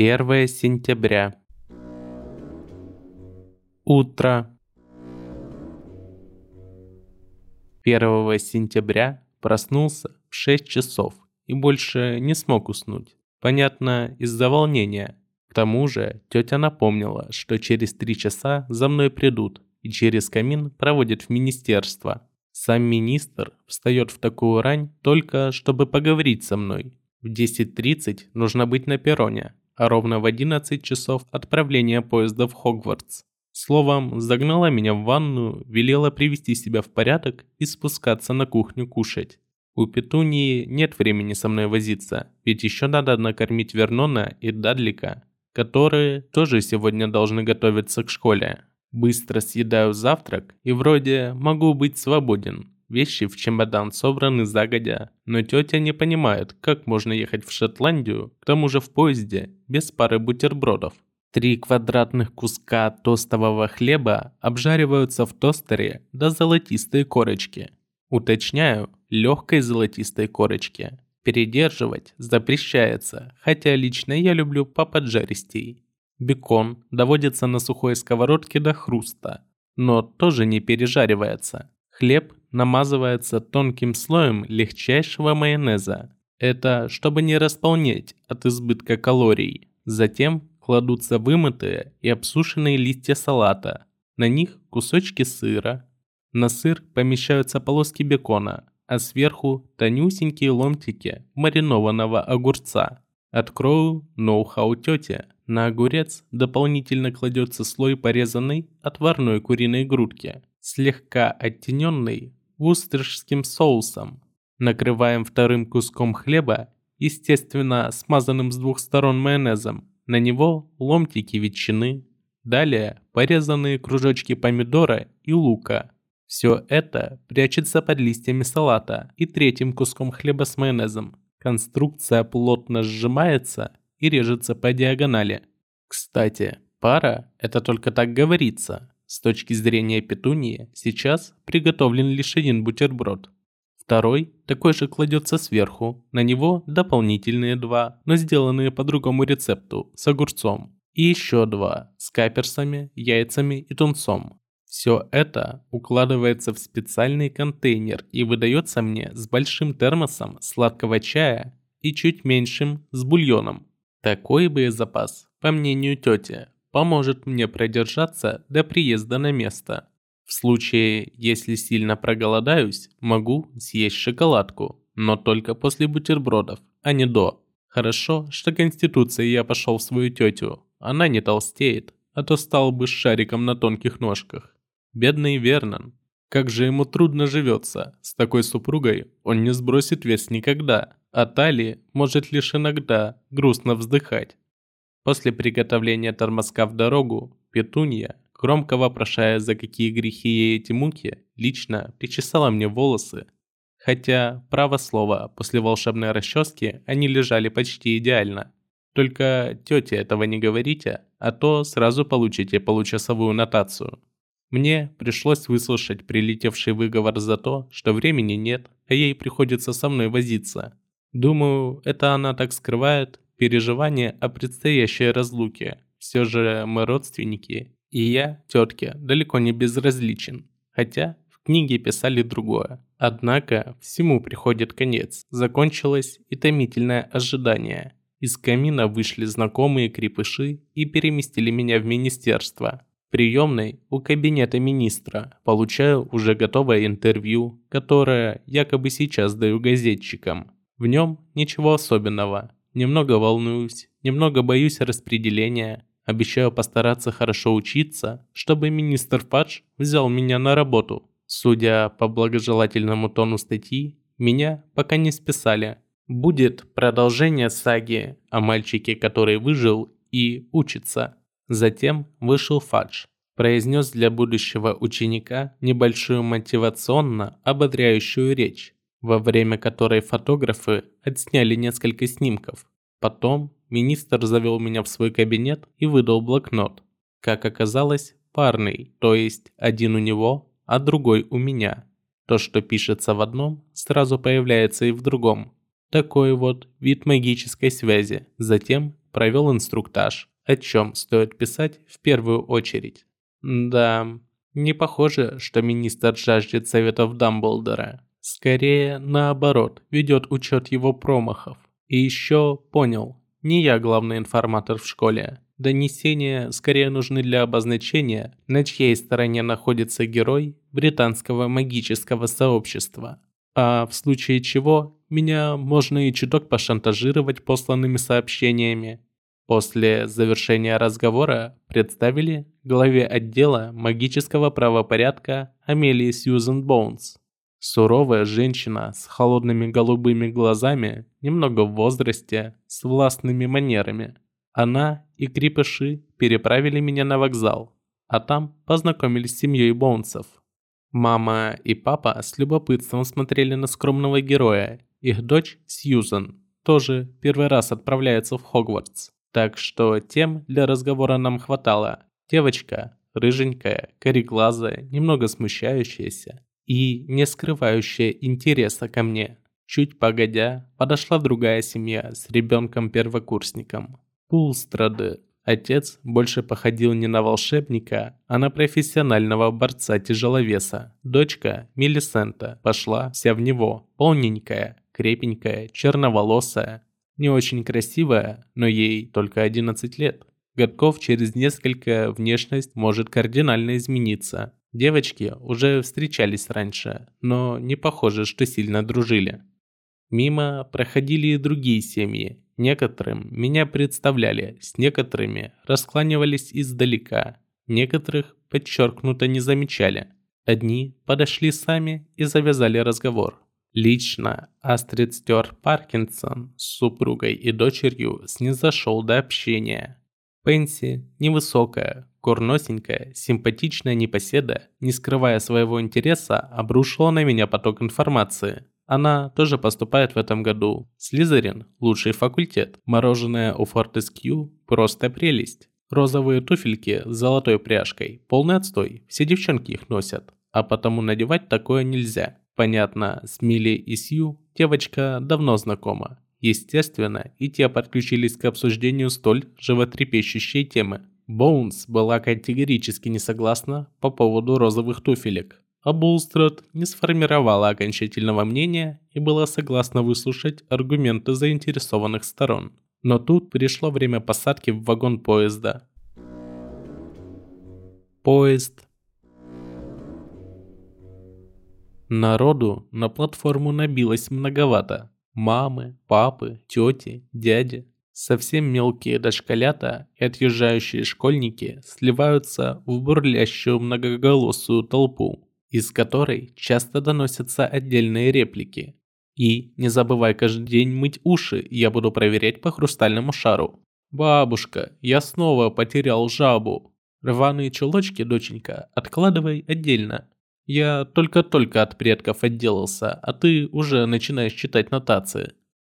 1 сентября. Утро. 1 сентября проснулся в 6 часов и больше не смог уснуть. Понятно, из-за волнения. К тому же тетя напомнила, что через 3 часа за мной придут и через камин проводят в министерство. Сам министр встает в такую рань только чтобы поговорить со мной. В 10.30 нужно быть на перроне, ровно в 11 часов отправления поезда в Хогвартс. Словом, загнала меня в ванну, велела привести себя в порядок и спускаться на кухню кушать. У Петунии нет времени со мной возиться, ведь еще надо накормить Вернона и Дадлика, которые тоже сегодня должны готовиться к школе. Быстро съедаю завтрак и вроде могу быть свободен. Вещи в чемодан собраны загодя, но тетя не понимает, как можно ехать в Шотландию, к тому же в поезде, без пары бутербродов. Три квадратных куска тостового хлеба обжариваются в тостере до золотистой корочки. Уточняю, легкой золотистой корочки. Передерживать запрещается, хотя лично я люблю поподжаристей. Бекон доводится на сухой сковородке до хруста, но тоже не пережаривается. Хлеб намазывается тонким слоем легчайшего майонеза. Это чтобы не располнеть от избытка калорий. Затем кладутся вымытые и обсушенные листья салата. На них кусочки сыра. На сыр помещаются полоски бекона, а сверху тонюсенькие ломтики маринованного огурца. Открою ноу-хау тети. На огурец дополнительно кладется слой порезанной отварной куриной грудки, слегка оттененной вустершским соусом. Накрываем вторым куском хлеба, естественно смазанным с двух сторон майонезом. На него ломтики ветчины, далее порезанные кружочки помидора и лука. Все это прячется под листьями салата и третьим куском хлеба с майонезом. Конструкция плотно сжимается и режется по диагонали. Кстати, пара – это только так говорится. С точки зрения петунии, сейчас приготовлен лишь один бутерброд. Второй такой же кладется сверху, на него дополнительные два, но сделанные по другому рецепту, с огурцом. И еще два, с каперсами, яйцами и тунцом. Все это укладывается в специальный контейнер и выдается мне с большим термосом сладкого чая и чуть меньшим с бульоном. Такой боезапас, по мнению тети, поможет мне продержаться до приезда на место. В случае, если сильно проголодаюсь, могу съесть шоколадку, но только после бутербродов, а не до. Хорошо, что конституцией я пошел в свою тетю. Она не толстеет, а то стал бы шариком на тонких ножках. Бедный Вернон. Как же ему трудно живется. С такой супругой он не сбросит вес никогда, а Тали может лишь иногда грустно вздыхать. После приготовления тормозка в дорогу, Петунья, громко вопрошая, за какие грехи ей эти муки, лично причесала мне волосы. Хотя, право слово, после волшебной расчески они лежали почти идеально. Только тете этого не говорите, а то сразу получите получасовую нотацию. Мне пришлось выслушать прилетевший выговор за то, что времени нет, а ей приходится со мной возиться. Думаю, это она так скрывает переживания о предстоящей разлуке. Все же мы родственники, и я, тетке, далеко не безразличен. Хотя в книге писали другое. Однако всему приходит конец. Закончилось и томительное ожидание. Из камина вышли знакомые крепыши и переместили меня в министерство приемной у кабинета министра получаю уже готовое интервью, которое якобы сейчас даю газетчикам. В нем ничего особенного. Немного волнуюсь, немного боюсь распределения. Обещаю постараться хорошо учиться, чтобы министр Фадж взял меня на работу. Судя по благожелательному тону статьи, меня пока не списали. Будет продолжение саги о мальчике, который выжил и учится. Затем вышел Фадж, произнес для будущего ученика небольшую мотивационно ободряющую речь, во время которой фотографы отсняли несколько снимков. Потом министр завел меня в свой кабинет и выдал блокнот. Как оказалось, парный, то есть один у него, а другой у меня. То, что пишется в одном, сразу появляется и в другом. Такой вот вид магической связи. Затем провел инструктаж, о чем стоит писать в первую очередь. Да, не похоже, что министр жаждет советов Дамблдора. Скорее, наоборот, ведет учет его промахов. И еще понял, не я главный информатор в школе. Донесения скорее нужны для обозначения, на чьей стороне находится герой британского магического сообщества. А в случае чего, меня можно и чуток пошантажировать посланными сообщениями. После завершения разговора представили главе отдела магического правопорядка Амелии Сьюзен Боунс. Суровая женщина с холодными голубыми глазами, немного в возрасте, с властными манерами. Она и крепыши переправили меня на вокзал, а там познакомились с семьей Боунсов. Мама и папа с любопытством смотрели на скромного героя. Их дочь Сьюзен тоже первый раз отправляется в Хогвартс. Так что тем для разговора нам хватало. Девочка, рыженькая, кореглазая, немного смущающаяся и не скрывающая интереса ко мне. Чуть погодя, подошла другая семья с ребенком-первокурсником. Пулстрады Отец больше походил не на волшебника, а на профессионального борца-тяжеловеса. Дочка, Мелисента, пошла вся в него, полненькая, крепенькая, черноволосая. Не очень красивая, но ей только 11 лет. Годков через несколько внешность может кардинально измениться. Девочки уже встречались раньше, но не похоже, что сильно дружили. Мимо проходили и другие семьи, Некоторым меня представляли, с некоторыми раскланивались издалека, некоторых подчеркнуто не замечали. Одни подошли сами и завязали разговор. Лично Астрид Стюарт Паркинсон с супругой и дочерью снизошел до общения. Пенси, невысокая, курносенькая, симпатичная непоседа, не скрывая своего интереса, обрушила на меня поток информации. Она тоже поступает в этом году. Слизерин – лучший факультет. Мороженое у Фортескью – просто прелесть. Розовые туфельки с золотой пряжкой – полный отстой, все девчонки их носят. А потому надевать такое нельзя. Понятно, с Милли и Сью девочка давно знакома. Естественно, и те подключились к обсуждению столь животрепещущей темы. Боунс была категорически не согласна по поводу розовых туфелек а Булстрад не сформировала окончательного мнения и была согласна выслушать аргументы заинтересованных сторон. Но тут пришло время посадки в вагон поезда. Поезд. Народу на платформу набилось многовато. Мамы, папы, тети, дяди. Совсем мелкие дошколята и отъезжающие школьники сливаются в бурлящую многоголосую толпу из которой часто доносятся отдельные реплики. И не забывай каждый день мыть уши, я буду проверять по хрустальному шару. Бабушка, я снова потерял жабу. Рваные чулочки, доченька, откладывай отдельно. Я только-только от предков отделался, а ты уже начинаешь читать нотации.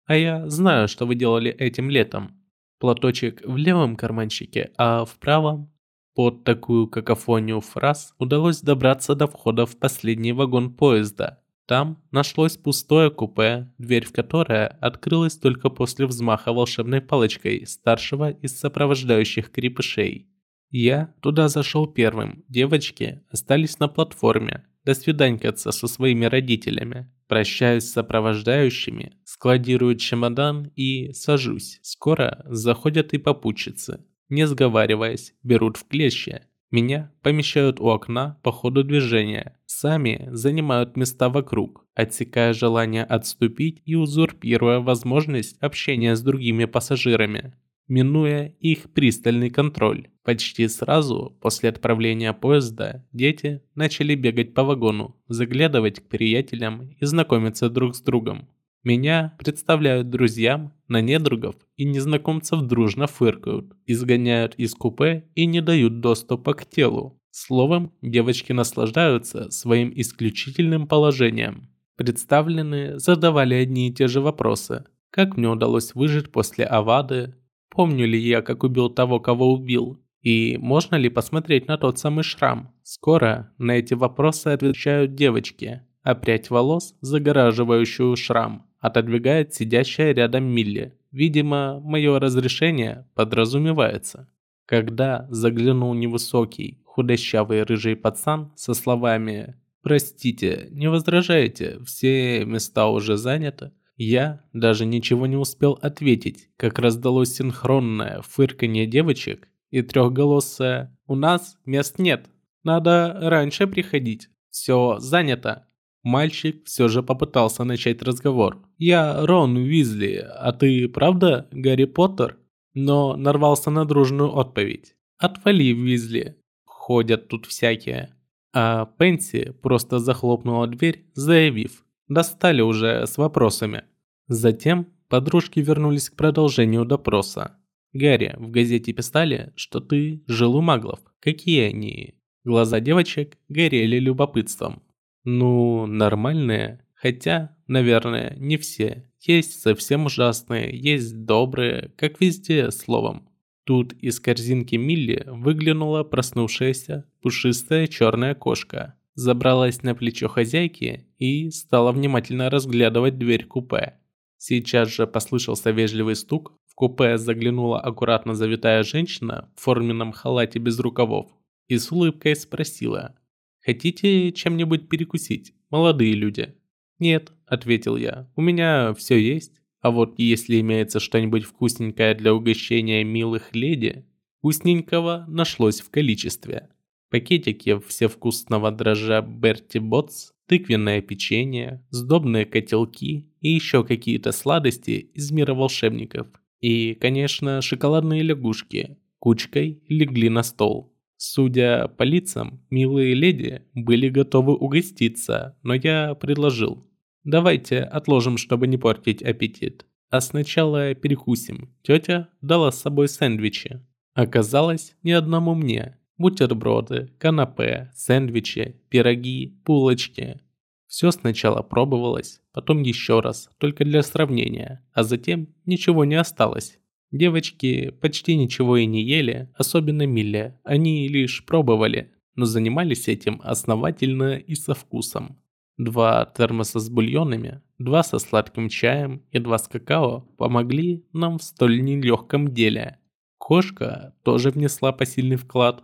А я знаю, что вы делали этим летом. Платочек в левом карманчике, а в правом под такую какофонию фраз удалось добраться до входа в последний вагон поезда. Там нашлось пустое купе, дверь в которое открылась только после взмаха волшебной палочкой старшего из сопровождающих крепышей. Я туда зашел первым, девочки остались на платформе, до свиданькаться со своими родителями. Прощаюсь с сопровождающими, складирую чемодан и сажусь. Скоро заходят и попутчицы не сговариваясь, берут в клещи. Меня помещают у окна по ходу движения, сами занимают места вокруг, отсекая желание отступить и узурпируя возможность общения с другими пассажирами, минуя их пристальный контроль. Почти сразу после отправления поезда дети начали бегать по вагону, заглядывать к приятелям и знакомиться друг с другом. Меня представляют друзьям, на недругов и незнакомцев дружно фыркают, изгоняют из купе и не дают доступа к телу. Словом, девочки наслаждаются своим исключительным положением. Представленные задавали одни и те же вопросы. Как мне удалось выжить после авады? Помню ли я, как убил того, кого убил? И можно ли посмотреть на тот самый шрам? Скоро на эти вопросы отвечают девочки, а прядь волос, загораживающую шрам, отодвигает сидящая рядом Милли. Видимо, мое разрешение подразумевается. Когда заглянул невысокий, худощавый рыжий пацан со словами «Простите, не возражаете, все места уже заняты», я даже ничего не успел ответить, как раздалось синхронное фырканье девочек и трехголосое «У нас мест нет, надо раньше приходить, все занято». Мальчик все же попытался начать разговор. «Я Рон Уизли, а ты правда Гарри Поттер?» Но нарвался на дружную отповедь. «Отвали, Уизли, ходят тут всякие». А Пенси просто захлопнула дверь, заявив «Достали уже с вопросами». Затем подружки вернулись к продолжению допроса. «Гарри, в газете писали, что ты жил у маглов. Какие они?» Глаза девочек горели любопытством. Ну, нормальные. Хотя, наверное, не все. Есть совсем ужасные, есть добрые, как везде, словом. Тут из корзинки Милли выглянула проснувшаяся пушистая черная кошка. Забралась на плечо хозяйки и стала внимательно разглядывать дверь купе. Сейчас же послышался вежливый стук. В купе заглянула аккуратно завитая женщина в форменном халате без рукавов и с улыбкой спросила – Хотите чем-нибудь перекусить, молодые люди?» «Нет», – ответил я, – «у меня все есть. А вот если имеется что-нибудь вкусненькое для угощения милых леди...» Вкусненького нашлось в количестве. Пакетики всевкусного дрожжа Берти Ботс, тыквенное печенье, сдобные котелки и еще какие-то сладости из мира волшебников. И, конечно, шоколадные лягушки кучкой легли на стол. Судя по лицам, милые леди были готовы угоститься, но я предложил. Давайте отложим, чтобы не портить аппетит. А сначала перекусим. Тетя дала с собой сэндвичи. Оказалось, ни одному мне. Бутерброды, канапе, сэндвичи, пироги, булочки. Все сначала пробовалось, потом еще раз, только для сравнения, а затем ничего не осталось. Девочки почти ничего и не ели, особенно Милля. Они лишь пробовали, но занимались этим основательно и со вкусом. Два термоса с бульонами, два со сладким чаем и два с какао помогли нам в столь нелегком деле. Кошка тоже внесла посильный вклад.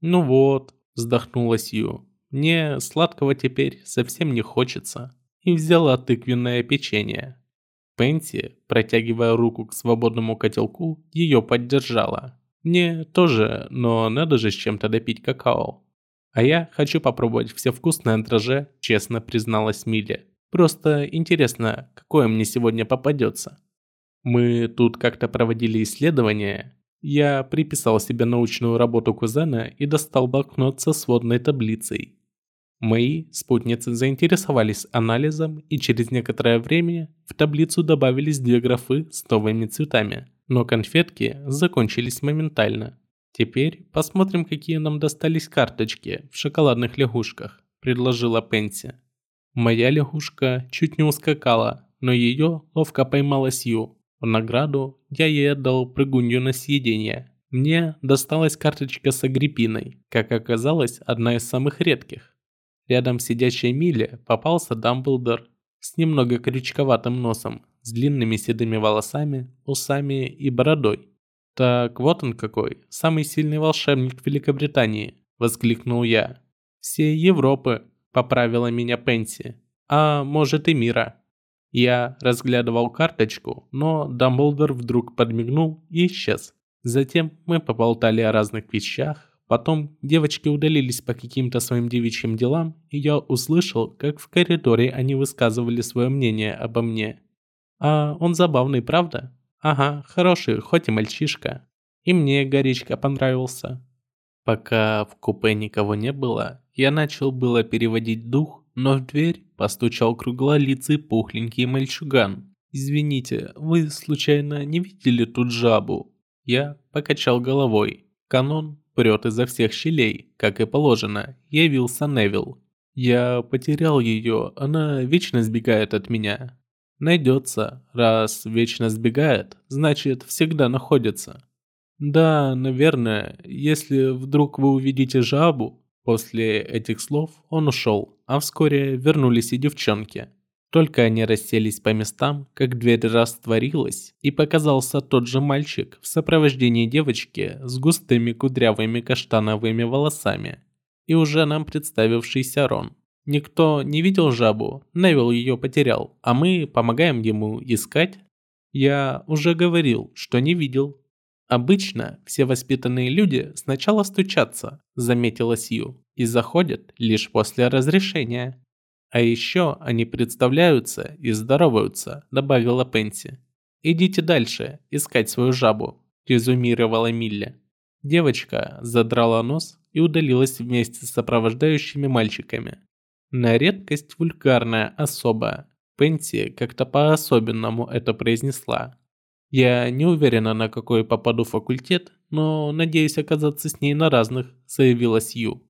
«Ну вот», – вздохнула Сью, – «мне сладкого теперь совсем не хочется». И взяла тыквенное печенье. Пенси, протягивая руку к свободному котелку, ее поддержала. Мне тоже, но надо же с чем-то допить какао. А я хочу попробовать все вкусное дрожже, честно призналась Милли. Просто интересно, какое мне сегодня попадется. Мы тут как-то проводили исследование. Я приписал себе научную работу кузена и достал блокнот со сводной таблицей. Мои спутницы заинтересовались анализом, и через некоторое время в таблицу добавились две графы с новыми цветами. Но конфетки закончились моментально. Теперь посмотрим, какие нам достались карточки в шоколадных лягушках, предложила Пенси. Моя лягушка чуть не ускакала, но ее ловко поймала Сью. В награду я ей отдал прыгунью на съедение. Мне досталась карточка с Агриппиной, как оказалось, одна из самых редких. Рядом сидящей Миле попался Дамблдор с немного крючковатым носом, с длинными седыми волосами, усами и бородой. «Так вот он какой, самый сильный волшебник Великобритании!» – воскликнул я. «Все Европы!» – поправила меня Пенси. «А может и мира!» Я разглядывал карточку, но Дамблдор вдруг подмигнул и исчез. Затем мы поболтали о разных вещах, Потом девочки удалились по каким-то своим девичьим делам, и я услышал, как в коридоре они высказывали свое мнение обо мне. А он забавный, правда? Ага, хороший, хоть и мальчишка. И мне Горичка понравился. Пока в купе никого не было, я начал было переводить дух, но в дверь постучал круглолицый пухленький мальчуган. «Извините, вы случайно не видели тут жабу?» Я покачал головой. Канон прет изо всех щелей, как и положено, явился Невил. Я потерял ее, она вечно сбегает от меня. Найдется, раз вечно сбегает, значит всегда находится. Да, наверное, если вдруг вы увидите жабу, после этих слов он ушел, а вскоре вернулись и девчонки. Только они расселись по местам, как дверь растворилась, и показался тот же мальчик в сопровождении девочки с густыми кудрявыми каштановыми волосами и уже нам представившийся Рон. Никто не видел жабу, Невил ее потерял, а мы помогаем ему искать. Я уже говорил, что не видел. Обычно все воспитанные люди сначала стучатся, заметила Сью, и заходят лишь после разрешения. А еще они представляются и здороваются, добавила Пенси. Идите дальше, искать свою жабу, резюмировала Милли. Девочка задрала нос и удалилась вместе с сопровождающими мальчиками. На редкость вульгарная особа. Пенси как-то по-особенному это произнесла. Я не уверена, на какой попаду факультет, но надеюсь оказаться с ней на разных, заявила Сью.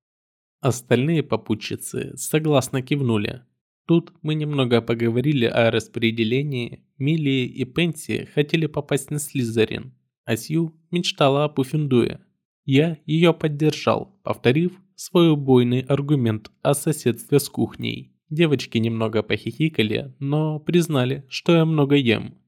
Остальные попутчицы согласно кивнули. Тут мы немного поговорили о распределении. Милли и Пенси хотели попасть на Слизерин, а Сью мечтала о Пуффендуе. Я ее поддержал, повторив свой убойный аргумент о соседстве с кухней. Девочки немного похихикали, но признали, что я много ем.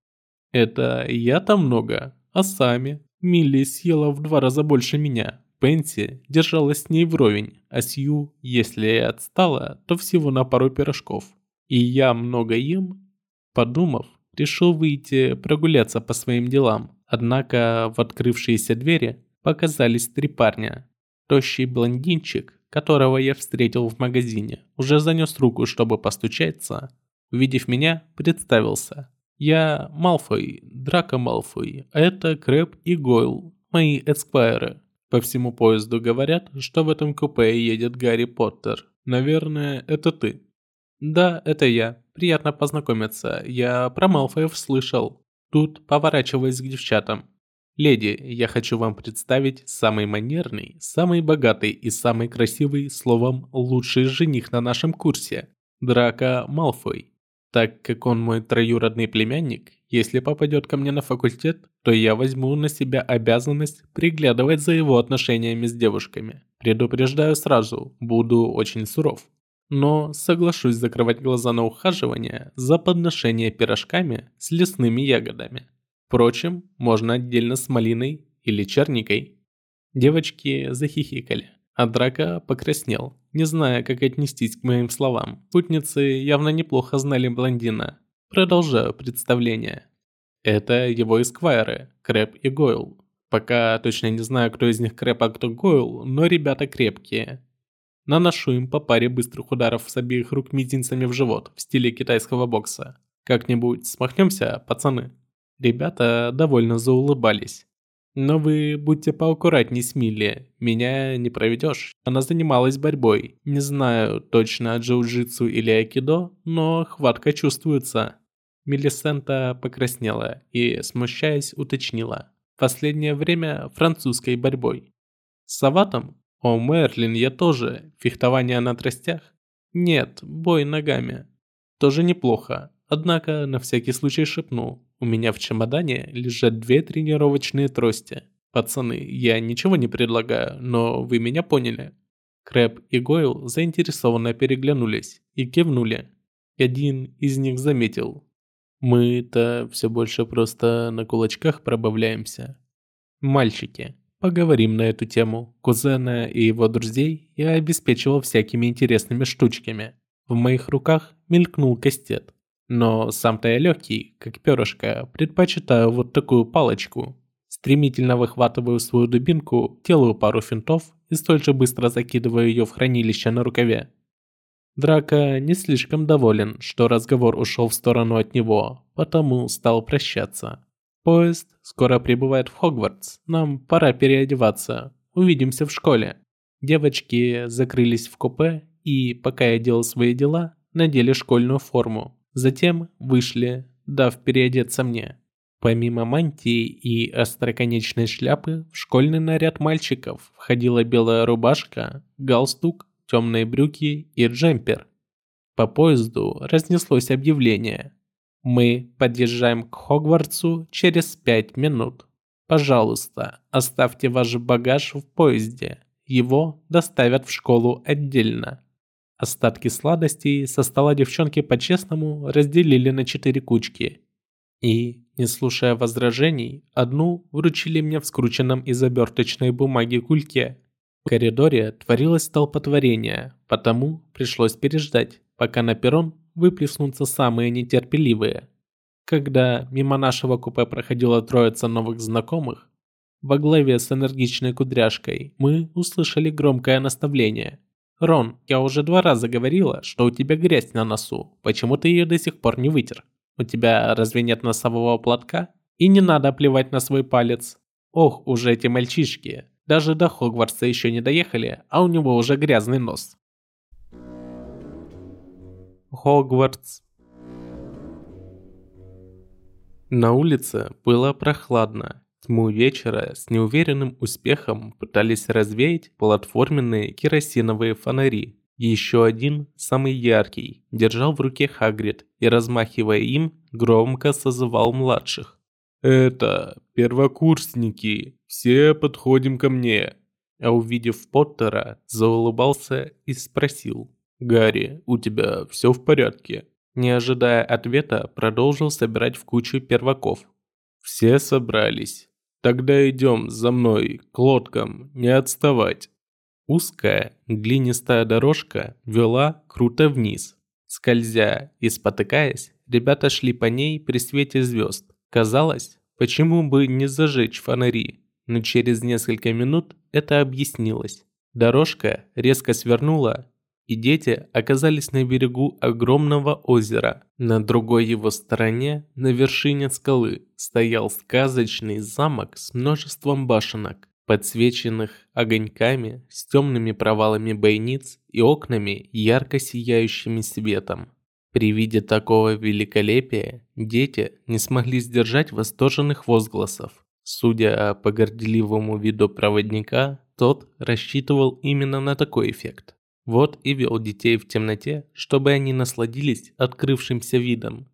Это я-то много, а сами. Милли съела в два раза больше меня. Пенси держалась с ней вровень, а Сью, если и отстала, то всего на пару пирожков. И я много ем? Подумав, решил выйти прогуляться по своим делам. Однако в открывшиеся двери показались три парня. Тощий блондинчик, которого я встретил в магазине, уже занес руку, чтобы постучаться. Увидев меня, представился. Я Малфой, Драко Малфой, а это Крэп и Гойл, мои эсквайры. По всему поезду говорят, что в этом купе едет Гарри Поттер. Наверное, это ты. Да, это я. Приятно познакомиться. Я про Малфоев слышал. Тут поворачиваясь к девчатам. Леди, я хочу вам представить самый манерный, самый богатый и самый красивый, словом, лучший жених на нашем курсе. Драка Малфой. Так как он мой троюродный племянник, если попадет ко мне на факультет, то я возьму на себя обязанность приглядывать за его отношениями с девушками. Предупреждаю сразу, буду очень суров. Но соглашусь закрывать глаза на ухаживание за подношение пирожками с лесными ягодами. Впрочем, можно отдельно с малиной или черникой. Девочки захихикали, а Драка покраснел, не зная, как отнестись к моим словам. Путницы явно неплохо знали блондина. Продолжаю представление. Это его эсквайры, Крэп и Гойл. Пока точно не знаю, кто из них Крэп, а кто Гойл, но ребята крепкие. Наношу им по паре быстрых ударов с обеих рук мизинцами в живот в стиле китайского бокса. Как-нибудь смахнемся, пацаны? Ребята довольно заулыбались. Но вы будьте поаккуратней с Милли, меня не проведешь. Она занималась борьбой. Не знаю точно джиу-джитсу или айкидо, но хватка чувствуется. Мелисента покраснела и, смущаясь, уточнила. Последнее время французской борьбой. С Саватом? О, Мерлин, я тоже. Фехтование на тростях? Нет, бой ногами. Тоже неплохо. Однако на всякий случай шепнул. У меня в чемодане лежат две тренировочные трости. Пацаны, я ничего не предлагаю, но вы меня поняли. Крэп и Гойл заинтересованно переглянулись и кивнули. Один из них заметил. Мы-то все больше просто на кулачках пробавляемся. Мальчики, поговорим на эту тему. Кузена и его друзей я обеспечивал всякими интересными штучками. В моих руках мелькнул кастет. Но сам-то я легкий, как перышко, предпочитаю вот такую палочку. Стремительно выхватываю свою дубинку, делаю пару финтов и столь же быстро закидываю ее в хранилище на рукаве. Драка не слишком доволен, что разговор ушел в сторону от него, потому стал прощаться. Поезд скоро прибывает в Хогвартс, нам пора переодеваться, увидимся в школе. Девочки закрылись в купе и, пока я делал свои дела, надели школьную форму. Затем вышли, дав переодеться мне. Помимо мантии и остроконечной шляпы, в школьный наряд мальчиков входила белая рубашка, галстук, темные брюки и джемпер. По поезду разнеслось объявление. Мы подъезжаем к Хогвартсу через пять минут. Пожалуйста, оставьте ваш багаж в поезде. Его доставят в школу отдельно. Остатки сладостей со стола девчонки по-честному разделили на четыре кучки. И, не слушая возражений, одну вручили мне в скрученном из оберточной бумаги кульке. В коридоре творилось столпотворение, потому пришлось переждать, пока на перрон выплеснутся самые нетерпеливые. Когда мимо нашего купе проходила троица новых знакомых, во главе с энергичной кудряшкой, мы услышали громкое наставление. «Рон, я уже два раза говорила, что у тебя грязь на носу. Почему ты ее до сих пор не вытер? У тебя разве нет носового платка? И не надо плевать на свой палец. Ох, уже эти мальчишки. Даже до Хогвартса еще не доехали, а у него уже грязный нос». Хогвартс на улице было прохладно. Тьму вечера с неуверенным успехом пытались развеять платформенные керосиновые фонари. Еще один, самый яркий, держал в руке Хагрид и, размахивая им, громко созывал младших. «Это первокурсники, все подходим ко мне!» А увидев Поттера, заулыбался и спросил. «Гарри, у тебя все в порядке?» Не ожидая ответа, продолжил собирать в кучу перваков. Все собрались. Тогда идем за мной, к лодкам, не отставать. Узкая, глинистая дорожка вела круто вниз. Скользя и спотыкаясь, ребята шли по ней при свете звезд. Казалось, почему бы не зажечь фонари, но через несколько минут это объяснилось. Дорожка резко свернула и дети оказались на берегу огромного озера. На другой его стороне, на вершине скалы, стоял сказочный замок с множеством башенок, подсвеченных огоньками с темными провалами бойниц и окнами, ярко сияющими светом. При виде такого великолепия дети не смогли сдержать восторженных возгласов. Судя по горделивому виду проводника, тот рассчитывал именно на такой эффект. Вот и вел детей в темноте, чтобы они насладились открывшимся видом.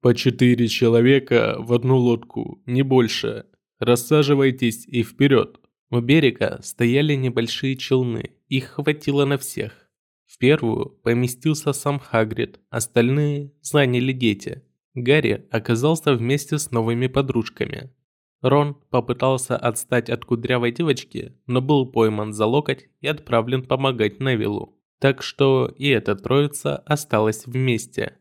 «По четыре человека в одну лодку, не больше. Рассаживайтесь и вперед!» У берега стояли небольшие челны, их хватило на всех. В первую поместился сам Хагрид, остальные заняли дети. Гарри оказался вместе с новыми подружками. Рон попытался отстать от кудрявой девочки, но был пойман за локоть и отправлен помогать Невилу. Так что и эта троица осталась вместе.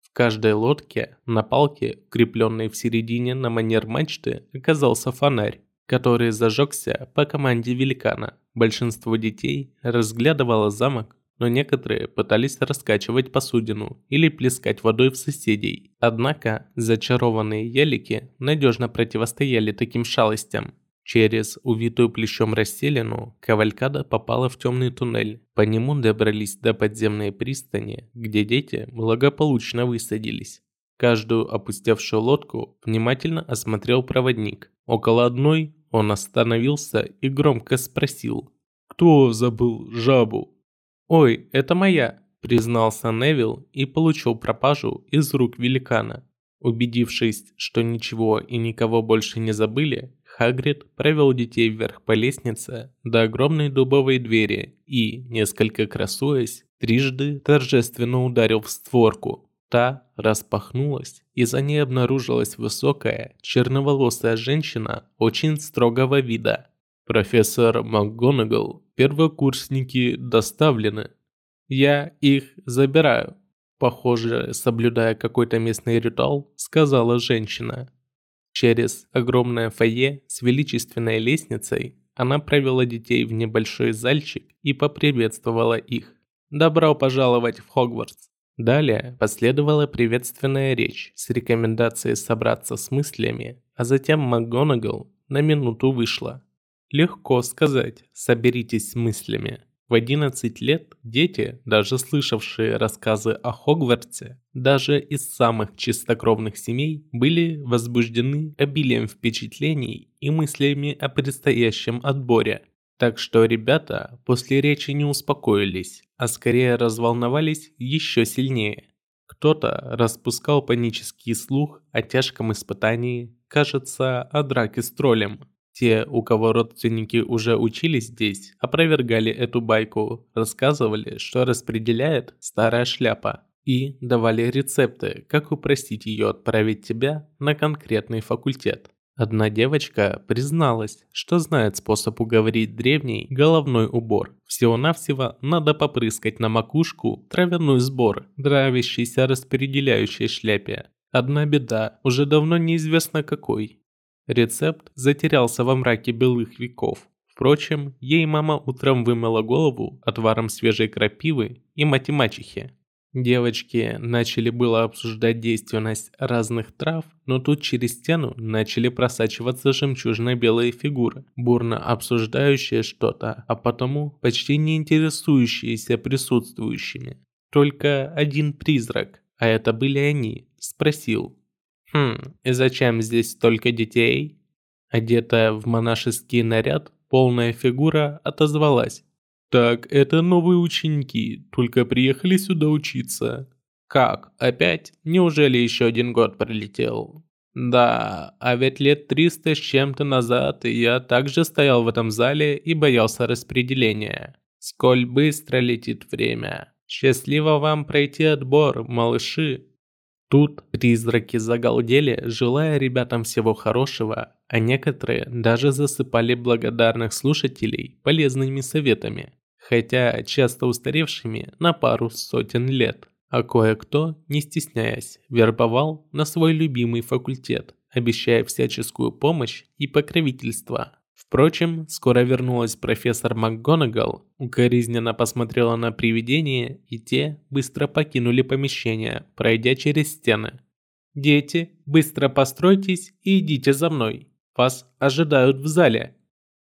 В каждой лодке на палке, крепленной в середине на манер мачты, оказался фонарь, который зажегся по команде великана. Большинство детей разглядывало замок, но некоторые пытались раскачивать посудину или плескать водой в соседей. Однако зачарованные ялики надежно противостояли таким шалостям. Через увитую плещом расселину кавалькада попала в темный туннель. По нему добрались до подземной пристани, где дети благополучно высадились. Каждую опустевшую лодку внимательно осмотрел проводник. Около одной он остановился и громко спросил. «Кто забыл жабу?» «Ой, это моя», – признался Невил и получил пропажу из рук великана. Убедившись, что ничего и никого больше не забыли, Хагрид провел детей вверх по лестнице до огромной дубовой двери и, несколько красуясь, трижды торжественно ударил в створку. Та распахнулась, и за ней обнаружилась высокая, черноволосая женщина очень строгого вида. «Профессор МакГонагал, первокурсники доставлены. Я их забираю», похоже, соблюдая какой-то местный ритуал, сказала женщина. Через огромное фойе с величественной лестницей она провела детей в небольшой зальчик и поприветствовала их. «Добро пожаловать в Хогвартс!» Далее последовала приветственная речь с рекомендацией собраться с мыслями, а затем МакГонагал на минуту вышла. Легко сказать «соберитесь с мыслями». В 11 лет дети, даже слышавшие рассказы о Хогвартсе, даже из самых чистокровных семей, были возбуждены обилием впечатлений и мыслями о предстоящем отборе. Так что ребята после речи не успокоились, а скорее разволновались еще сильнее. Кто-то распускал панический слух о тяжком испытании, кажется, о драке с троллем. Те, у кого родственники уже учились здесь, опровергали эту байку, рассказывали, что распределяет старая шляпа и давали рецепты, как упростить ее отправить тебя на конкретный факультет. Одна девочка призналась, что знает способ уговорить древний головной убор. Всего-навсего надо попрыскать на макушку травяной сбор, нравящийся распределяющей шляпе. Одна беда, уже давно неизвестно какой. Рецепт затерялся во мраке белых веков. Впрочем, ей мама утром вымыла голову отваром свежей крапивы и математики. Девочки начали было обсуждать действенность разных трав, но тут через стену начали просачиваться жемчужно-белые фигуры, бурно обсуждающие что-то, а потому почти не интересующиеся присутствующими. Только один призрак, а это были они, спросил. «Хм, и зачем здесь столько детей?» Одетая в монашеский наряд, полная фигура отозвалась. «Так, это новые ученики, только приехали сюда учиться». «Как? Опять? Неужели еще один год пролетел?» «Да, а ведь лет триста с чем-то назад я также стоял в этом зале и боялся распределения. Сколь быстро летит время. Счастливо вам пройти отбор, малыши!» Тут призраки загалдели, желая ребятам всего хорошего, а некоторые даже засыпали благодарных слушателей полезными советами хотя часто устаревшими на пару сотен лет. А кое-кто, не стесняясь, вербовал на свой любимый факультет, обещая всяческую помощь и покровительство. Впрочем, скоро вернулась профессор МакГонагал, укоризненно посмотрела на привидение, и те быстро покинули помещение, пройдя через стены. «Дети, быстро постройтесь и идите за мной. Вас ожидают в зале»,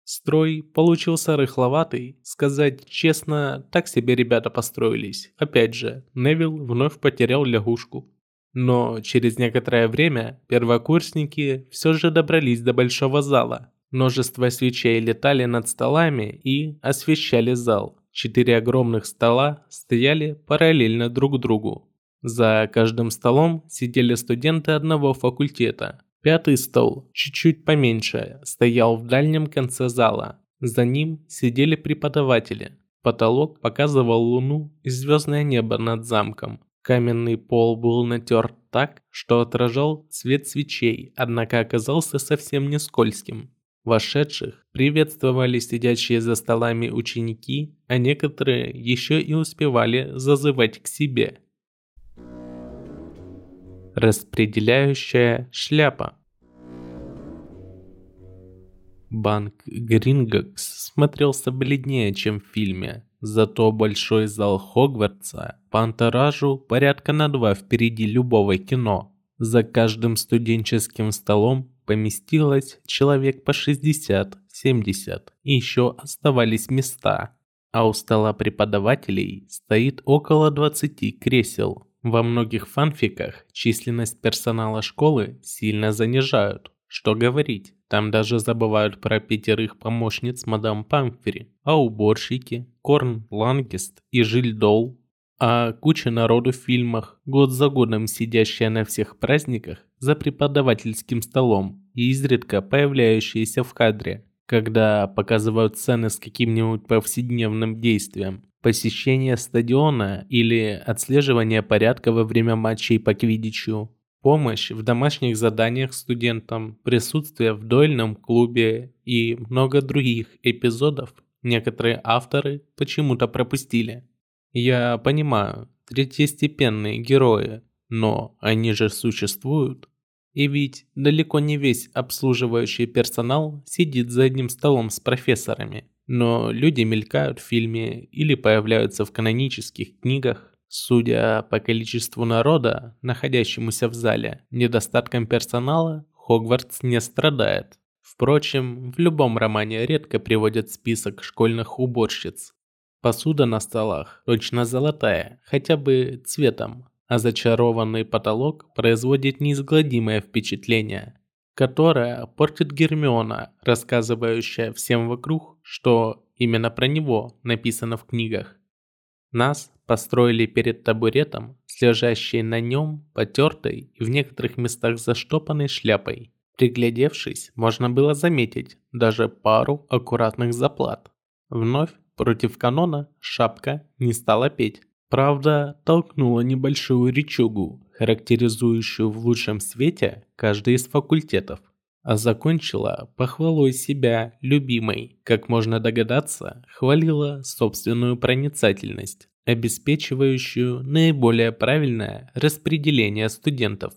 Строй получился рыхловатый, сказать честно, так себе ребята построились. Опять же, Невил вновь потерял лягушку. Но через некоторое время первокурсники все же добрались до большого зала. Множество свечей летали над столами и освещали зал. Четыре огромных стола стояли параллельно друг другу. За каждым столом сидели студенты одного факультета, Пятый стол, чуть-чуть поменьше, стоял в дальнем конце зала. За ним сидели преподаватели. Потолок показывал луну и звездное небо над замком. Каменный пол был натерт так, что отражал цвет свечей, однако оказался совсем не скользким. Вошедших приветствовали сидящие за столами ученики, а некоторые еще и успевали зазывать к себе. Распределяющая шляпа. Банк Грингокс смотрелся бледнее, чем в фильме. Зато большой зал Хогвартса по антуражу порядка на два впереди любого кино. За каждым студенческим столом поместилось человек по 60-70, и еще оставались места. А у стола преподавателей стоит около 20 кресел. Во многих фанфиках численность персонала школы сильно занижают. Что говорить, там даже забывают про пятерых помощниц мадам Памфери, а уборщики, Корн Лангест и Жильдол, а куча народу в фильмах, год за годом сидящая на всех праздниках за преподавательским столом и изредка появляющиеся в кадре, когда показывают сцены с каким-нибудь повседневным действием посещение стадиона или отслеживание порядка во время матчей по квиддичу, помощь в домашних заданиях студентам, присутствие в дуэльном клубе и много других эпизодов некоторые авторы почему-то пропустили. Я понимаю, третьестепенные герои, но они же существуют. И ведь далеко не весь обслуживающий персонал сидит за одним столом с профессорами. Но люди мелькают в фильме или появляются в канонических книгах. Судя по количеству народа, находящемуся в зале, недостатком персонала Хогвартс не страдает. Впрочем, в любом романе редко приводят список школьных уборщиц. Посуда на столах точно золотая, хотя бы цветом, а зачарованный потолок производит неизгладимое впечатление, которое портит Гермиона, рассказывающая всем вокруг, что именно про него написано в книгах. Нас построили перед табуретом с лежащей на нем потертой и в некоторых местах заштопанной шляпой. Приглядевшись, можно было заметить даже пару аккуратных заплат. Вновь против канона шапка не стала петь. Правда, толкнула небольшую речугу, характеризующую в лучшем свете каждый из факультетов. А закончила похвалой себя любимой. Как можно догадаться, хвалила собственную проницательность, обеспечивающую наиболее правильное распределение студентов.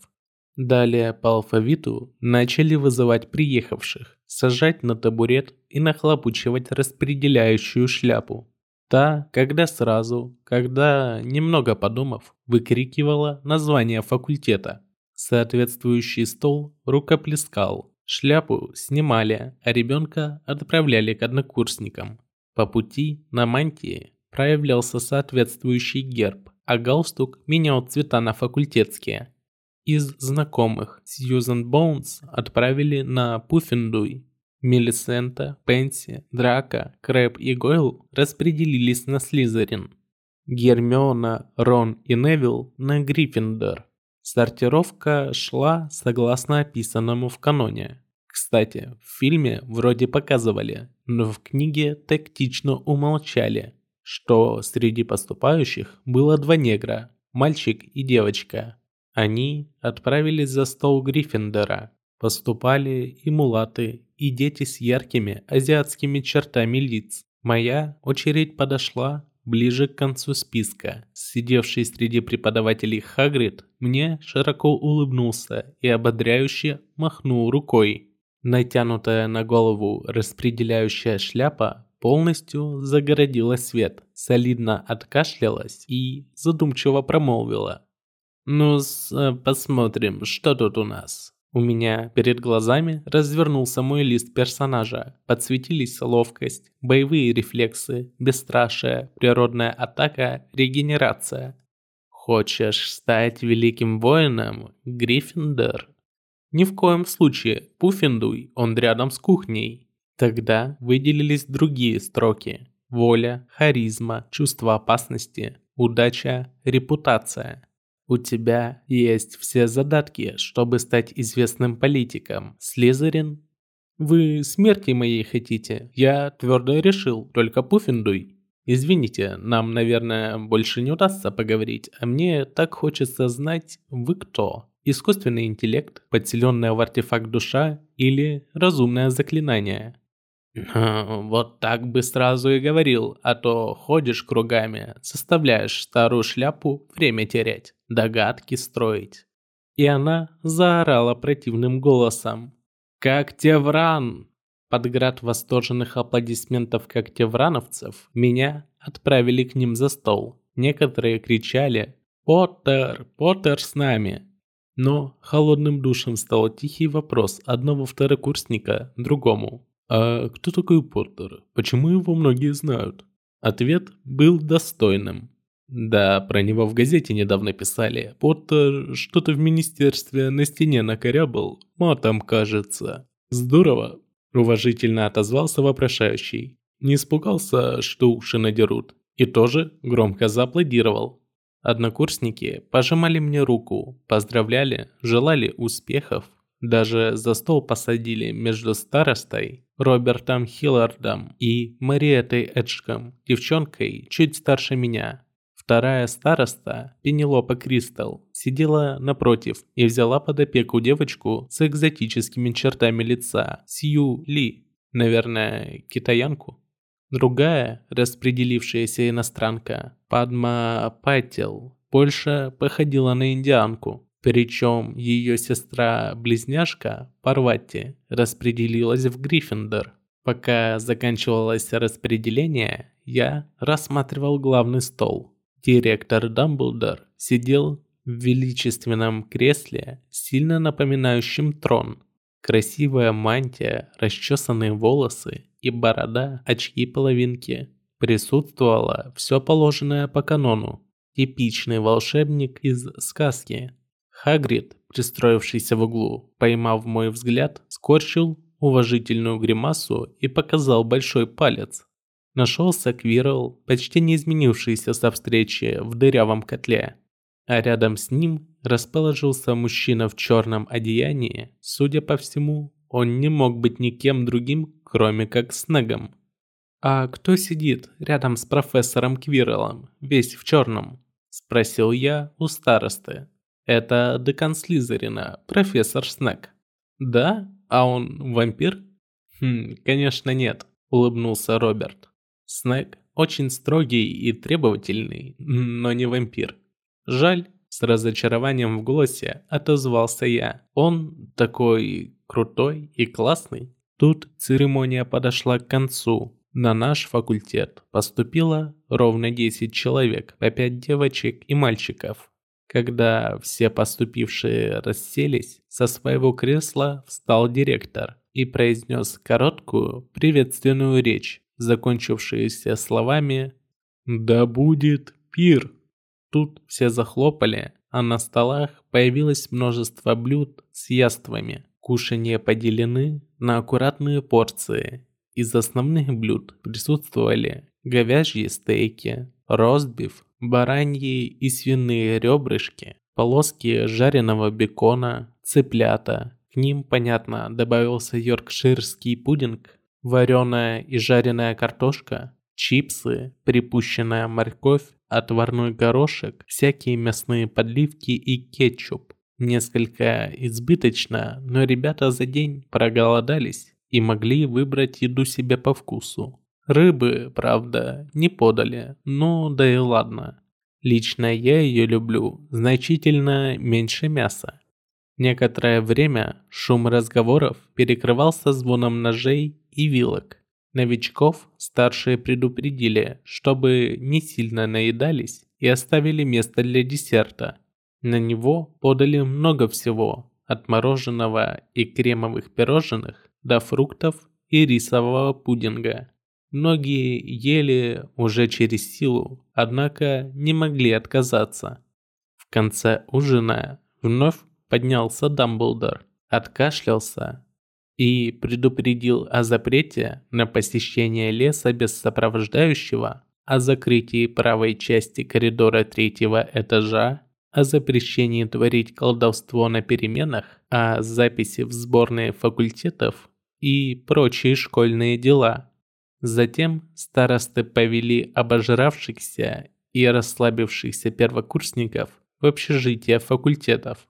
Далее по алфавиту начали вызывать приехавших, сажать на табурет и нахлопучивать распределяющую шляпу. Та, когда сразу, когда, немного подумав, выкрикивала название факультета. Соответствующий стол рукоплескал, шляпу снимали, а ребенка отправляли к однокурсникам. По пути на мантии проявлялся соответствующий герб, а галстук менял цвета на факультетские – из знакомых Сьюзен Боунс отправили на Пуффендуй. Мелисента, Пенси, Драка, Крэб и Гойл распределились на Слизерин. Гермиона, Рон и Невилл на Гриффиндор. Сортировка шла согласно описанному в каноне. Кстати, в фильме вроде показывали, но в книге тактично умолчали, что среди поступающих было два негра, мальчик и девочка. Они отправились за стол Гриффиндора. Поступали и мулаты, и дети с яркими азиатскими чертами лиц. Моя очередь подошла ближе к концу списка. Сидевший среди преподавателей Хагрид мне широко улыбнулся и ободряюще махнул рукой. Натянутая на голову распределяющая шляпа полностью загородила свет, солидно откашлялась и задумчиво промолвила ну посмотрим, что тут у нас. У меня перед глазами развернулся мой лист персонажа. Подсветились ловкость, боевые рефлексы, бесстрашие, природная атака, регенерация. Хочешь стать великим воином, Гриффиндор? Ни в коем случае, Пуффендуй, он рядом с кухней. Тогда выделились другие строки. Воля, харизма, чувство опасности, удача, репутация. У тебя есть все задатки, чтобы стать известным политиком. Слизерин? Вы смерти моей хотите? Я твердо решил, только Пуффиндуй. Извините, нам, наверное, больше не удастся поговорить, а мне так хочется знать, вы кто? Искусственный интеллект, подселенная в артефакт душа или разумное заклинание? Вот так бы сразу и говорил, а то ходишь кругами, заставляешь старую шляпу время терять, догадки строить. И она заорала противным голосом. «Как Тевран!» Под град восторженных аплодисментов как теврановцев меня отправили к ним за стол. Некоторые кричали «Поттер! Поттер с нами!» Но холодным душем стал тихий вопрос одного второкурсника другому. «А кто такой Поттер? Почему его многие знают?» Ответ был достойным. Да, про него в газете недавно писали. Поттер что-то в министерстве на стене накорябал. Матом, кажется. Здорово. Уважительно отозвался вопрошающий. Не испугался, что уши надерут. И тоже громко зааплодировал. Однокурсники пожимали мне руку, поздравляли, желали успехов. Даже за стол посадили между старостой Робертом Хиллардом и Мариэтой Эджком, девчонкой чуть старше меня. Вторая староста, Пенелопа Кристал, сидела напротив и взяла под опеку девочку с экзотическими чертами лица, Сью Ли, наверное, китаянку. Другая, распределившаяся иностранка, Падма Пател, больше походила на индианку. Причем ее сестра-близняшка Парвати распределилась в Гриффиндор. Пока заканчивалось распределение, я рассматривал главный стол. Директор Дамблдор сидел в величественном кресле, сильно напоминающем трон. Красивая мантия, расчесанные волосы и борода, очки половинки. Присутствовало все положенное по канону. Типичный волшебник из сказки, Хагрид, пристроившийся в углу, поймав мой взгляд, скорчил уважительную гримасу и показал большой палец. Нашелся Квирл, почти не изменившийся со встречи в дырявом котле. А рядом с ним расположился мужчина в черном одеянии. Судя по всему, он не мог быть никем другим, кроме как Снегом. «А кто сидит рядом с профессором Квирреллом, весь в черном?» – спросил я у старосты. «Это декан Слизерина, профессор Снег». «Да? А он вампир?» «Хм, конечно нет», – улыбнулся Роберт. «Снег очень строгий и требовательный, но не вампир. Жаль, с разочарованием в голосе отозвался я. Он такой крутой и классный. Тут церемония подошла к концу. На наш факультет поступило ровно 10 человек, по 5 девочек и мальчиков. Когда все поступившие расселись, со своего кресла встал директор и произнес короткую приветственную речь, закончившуюся словами «Да будет пир!». Тут все захлопали, а на столах появилось множество блюд с яствами. Кушанья поделены на аккуратные порции. Из основных блюд присутствовали говяжьи стейки, ростбиф, бараньи и свиные ребрышки, полоски жареного бекона, цыплята. К ним, понятно, добавился йоркширский пудинг, вареная и жареная картошка, чипсы, припущенная морковь, отварной горошек, всякие мясные подливки и кетчуп. Несколько избыточно, но ребята за день проголодались и могли выбрать еду себе по вкусу. Рыбы, правда, не подали, ну да и ладно. Лично я ее люблю значительно меньше мяса. Некоторое время шум разговоров перекрывался звоном ножей и вилок. Новичков старшие предупредили, чтобы не сильно наедались и оставили место для десерта. На него подали много всего, от мороженого и кремовых пирожных до фруктов и рисового пудинга. Многие ели уже через силу, однако не могли отказаться. В конце ужина вновь поднялся Дамблдор, откашлялся и предупредил о запрете на посещение леса без сопровождающего, о закрытии правой части коридора третьего этажа, о запрещении творить колдовство на переменах, о записи в сборные факультетов и прочие школьные дела. Затем старосты повели обожравшихся и расслабившихся первокурсников в общежитие факультетов.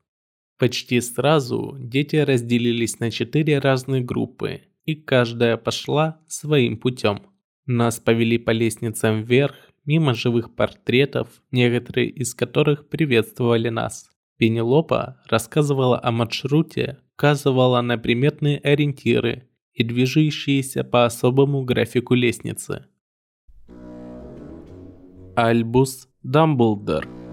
Почти сразу дети разделились на четыре разные группы, и каждая пошла своим путем. Нас повели по лестницам вверх, мимо живых портретов, некоторые из которых приветствовали нас. Пенелопа рассказывала о маршруте, указывала на приметные ориентиры и движущиеся по особому графику лестницы. Альбус Дамблдор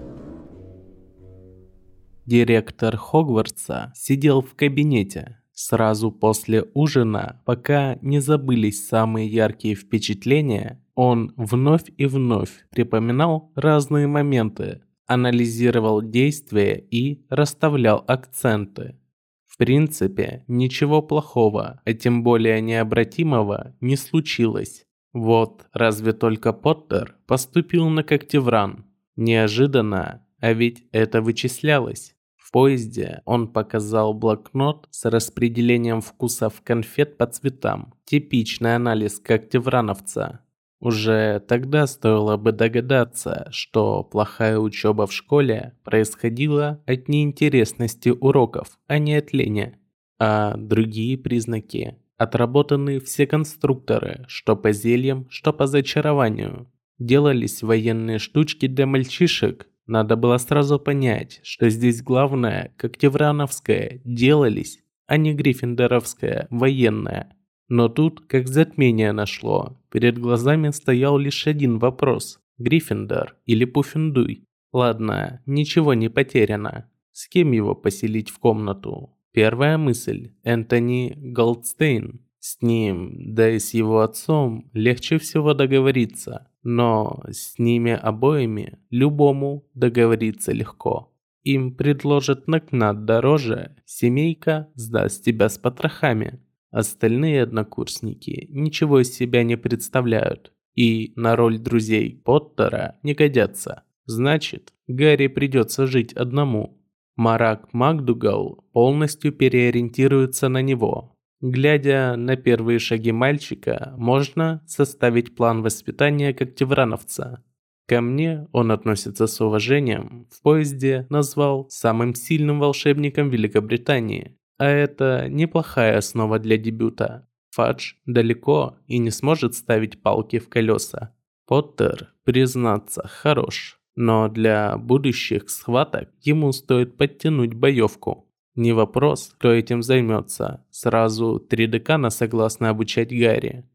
Директор Хогвартса сидел в кабинете. Сразу после ужина, пока не забылись самые яркие впечатления, он вновь и вновь припоминал разные моменты, анализировал действия и расставлял акценты. В принципе, ничего плохого, а тем более необратимого не случилось. Вот, разве только Поттер поступил на Когтевран. Неожиданно, а ведь это вычислялось поезде он показал блокнот с распределением вкусов конфет по цветам. Типичный анализ когтеврановца. Уже тогда стоило бы догадаться, что плохая учеба в школе происходила от неинтересности уроков, а не от лени. А другие признаки отработаны все конструкторы, что по зельям, что по зачарованию. Делались военные штучки для мальчишек, надо было сразу понять, что здесь главное, как Теврановское, делались, а не Гриффиндоровское, военное. Но тут, как затмение нашло, перед глазами стоял лишь один вопрос. Гриффиндор или Пуффиндуй? Ладно, ничего не потеряно. С кем его поселить в комнату? Первая мысль – Энтони Голдстейн. С ним, да и с его отцом, легче всего договориться. Но с ними обоими любому договориться легко. Им предложат накнат дороже, семейка сдаст тебя с потрохами. Остальные однокурсники ничего из себя не представляют и на роль друзей Поттера не годятся. Значит, Гарри придется жить одному. Марак Макдугал полностью переориентируется на него. Глядя на первые шаги мальчика, можно составить план воспитания как теврановца. Ко мне он относится с уважением, в поезде назвал самым сильным волшебником Великобритании. А это неплохая основа для дебюта. Фадж далеко и не сможет ставить палки в колеса. Поттер, признаться, хорош. Но для будущих схваток ему стоит подтянуть боевку. Не вопрос, кто этим займется. Сразу три декана согласны обучать Гарри.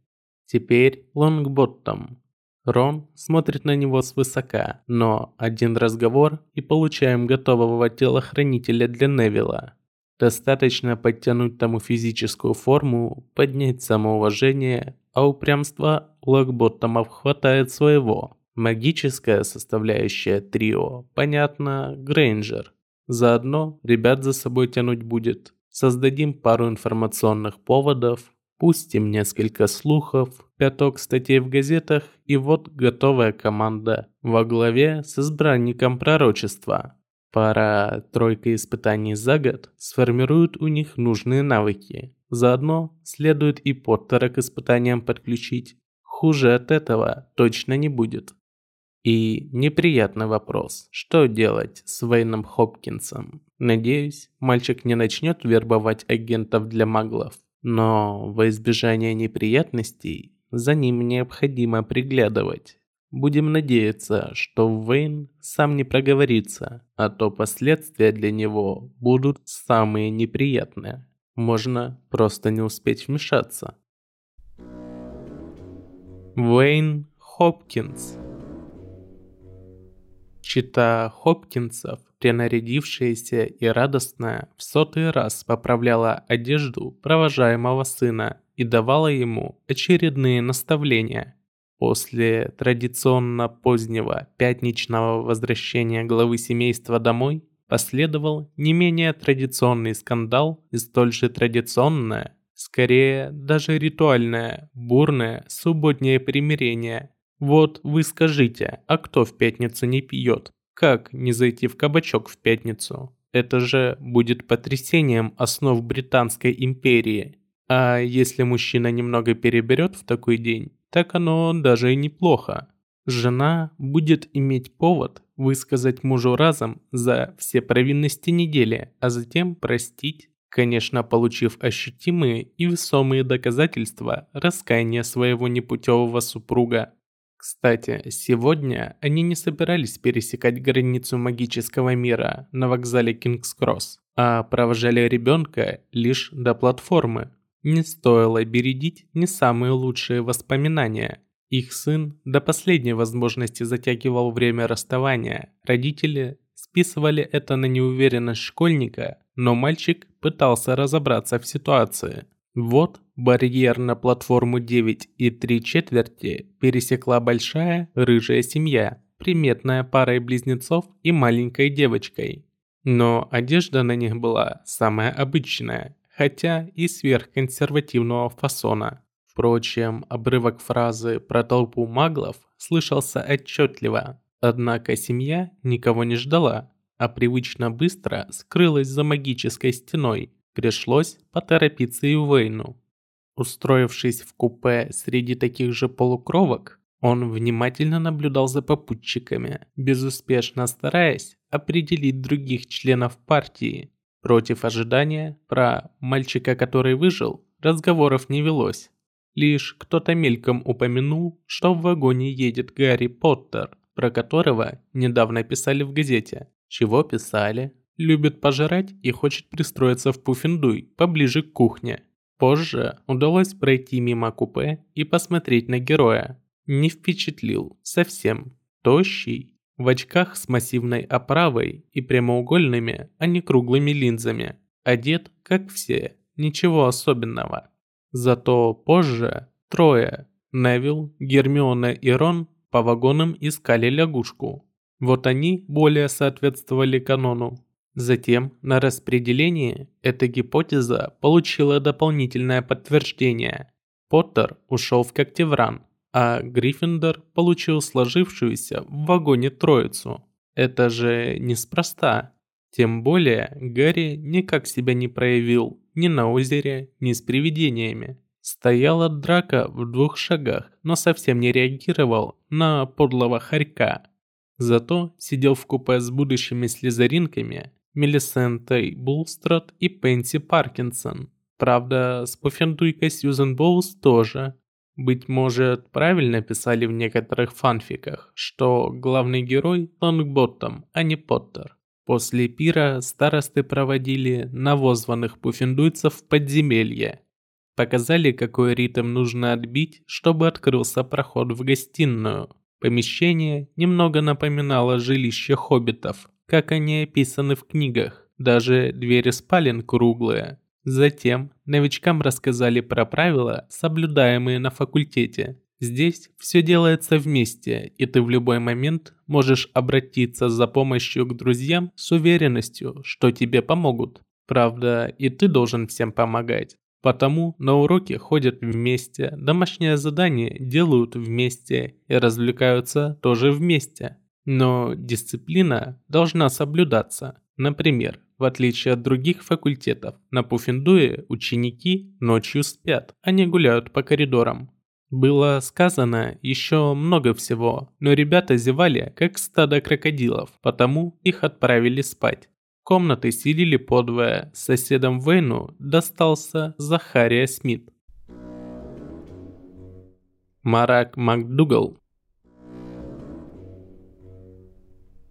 Теперь Лонгботтом. Рон смотрит на него свысока, но один разговор и получаем готового телохранителя для Невилла. Достаточно подтянуть тому физическую форму, поднять самоуважение, а упрямства Локботтомов хватает своего. Магическая составляющая трио, понятно, Грейнджер. Заодно ребят за собой тянуть будет. Создадим пару информационных поводов, пустим несколько слухов, пяток статей в газетах и вот готовая команда во главе с избранником пророчества. Пара тройка испытаний за год сформирует у них нужные навыки. Заодно следует и Поттера к испытаниям подключить. Хуже от этого точно не будет. И неприятный вопрос. Что делать с Вейном Хопкинсом? Надеюсь, мальчик не начнет вербовать агентов для маглов. Но во избежание неприятностей за ним необходимо приглядывать. Будем надеяться, что Вейн сам не проговорится, а то последствия для него будут самые неприятные. Можно просто не успеть вмешаться. Вейн Хопкинс Чита Хопкинсов, принарядившаяся и радостная, в сотый раз поправляла одежду провожаемого сына и давала ему очередные наставления. После традиционно позднего пятничного возвращения главы семейства домой последовал не менее традиционный скандал и столь же традиционное, скорее даже ритуальное, бурное субботнее примирение – вот вы скажите, а кто в пятницу не пьет? Как не зайти в кабачок в пятницу? Это же будет потрясением основ Британской империи. А если мужчина немного переберет в такой день, так оно даже и неплохо. Жена будет иметь повод высказать мужу разом за все провинности недели, а затем простить, конечно, получив ощутимые и весомые доказательства раскаяния своего непутевого супруга. Кстати, сегодня они не собирались пересекать границу магического мира на вокзале Кингс-Кросс, а провожали ребенка лишь до платформы. Не стоило бередить не самые лучшие воспоминания. Их сын до последней возможности затягивал время расставания. Родители списывали это на неуверенность школьника, но мальчик пытался разобраться в ситуации. Вот барьер на платформу 9 и 3 четверти пересекла большая рыжая семья, приметная парой близнецов и маленькой девочкой. Но одежда на них была самая обычная, хотя и сверхконсервативного фасона. Впрочем, обрывок фразы про толпу маглов слышался отчетливо, однако семья никого не ждала, а привычно быстро скрылась за магической стеной – Пришлось поторопиться и Уэйну. Устроившись в купе среди таких же полукровок, он внимательно наблюдал за попутчиками, безуспешно стараясь определить других членов партии. Против ожидания, про мальчика, который выжил, разговоров не велось. Лишь кто-то мельком упомянул, что в вагоне едет Гарри Поттер, про которого недавно писали в газете. Чего писали? Любит пожрать и хочет пристроиться в Пуффендуй, поближе к кухне. Позже удалось пройти мимо купе и посмотреть на героя. Не впечатлил, совсем. Тощий, в очках с массивной оправой и прямоугольными, а не круглыми линзами. Одет, как все, ничего особенного. Зато позже трое, Невил, Гермиона и Рон, по вагонам искали лягушку. Вот они более соответствовали канону. Затем на распределении эта гипотеза получила дополнительное подтверждение. Поттер ушел в Когтевран, а Гриффиндор получил сложившуюся в вагоне троицу. Это же неспроста. Тем более Гарри никак себя не проявил ни на озере, ни с привидениями. Стояла драка в двух шагах, но совсем не реагировал на подлого хорька. Зато сидел в купе с будущими слезаринками Мелисентой Булстрот и Пенси Паркинсон. Правда, с пуфендуйкой Сьюзен Боус тоже. Быть может, правильно писали в некоторых фанфиках, что главный герой Лонгботтом, а не Поттер. После пира старосты проводили навозванных пуфендуйцев в подземелье. Показали, какой ритм нужно отбить, чтобы открылся проход в гостиную. Помещение немного напоминало жилище хоббитов, как они описаны в книгах. Даже двери спален круглые. Затем новичкам рассказали про правила, соблюдаемые на факультете. Здесь все делается вместе, и ты в любой момент можешь обратиться за помощью к друзьям с уверенностью, что тебе помогут. Правда, и ты должен всем помогать. Потому на уроки ходят вместе, домашнее задание делают вместе и развлекаются тоже вместе. Но дисциплина должна соблюдаться. Например, в отличие от других факультетов, на Пуффендуе ученики ночью спят, а не гуляют по коридорам. Было сказано еще много всего, но ребята зевали, как стадо крокодилов, потому их отправили спать. Комнаты селили подвое, соседом Вейну достался Захария Смит. Марак МакДугал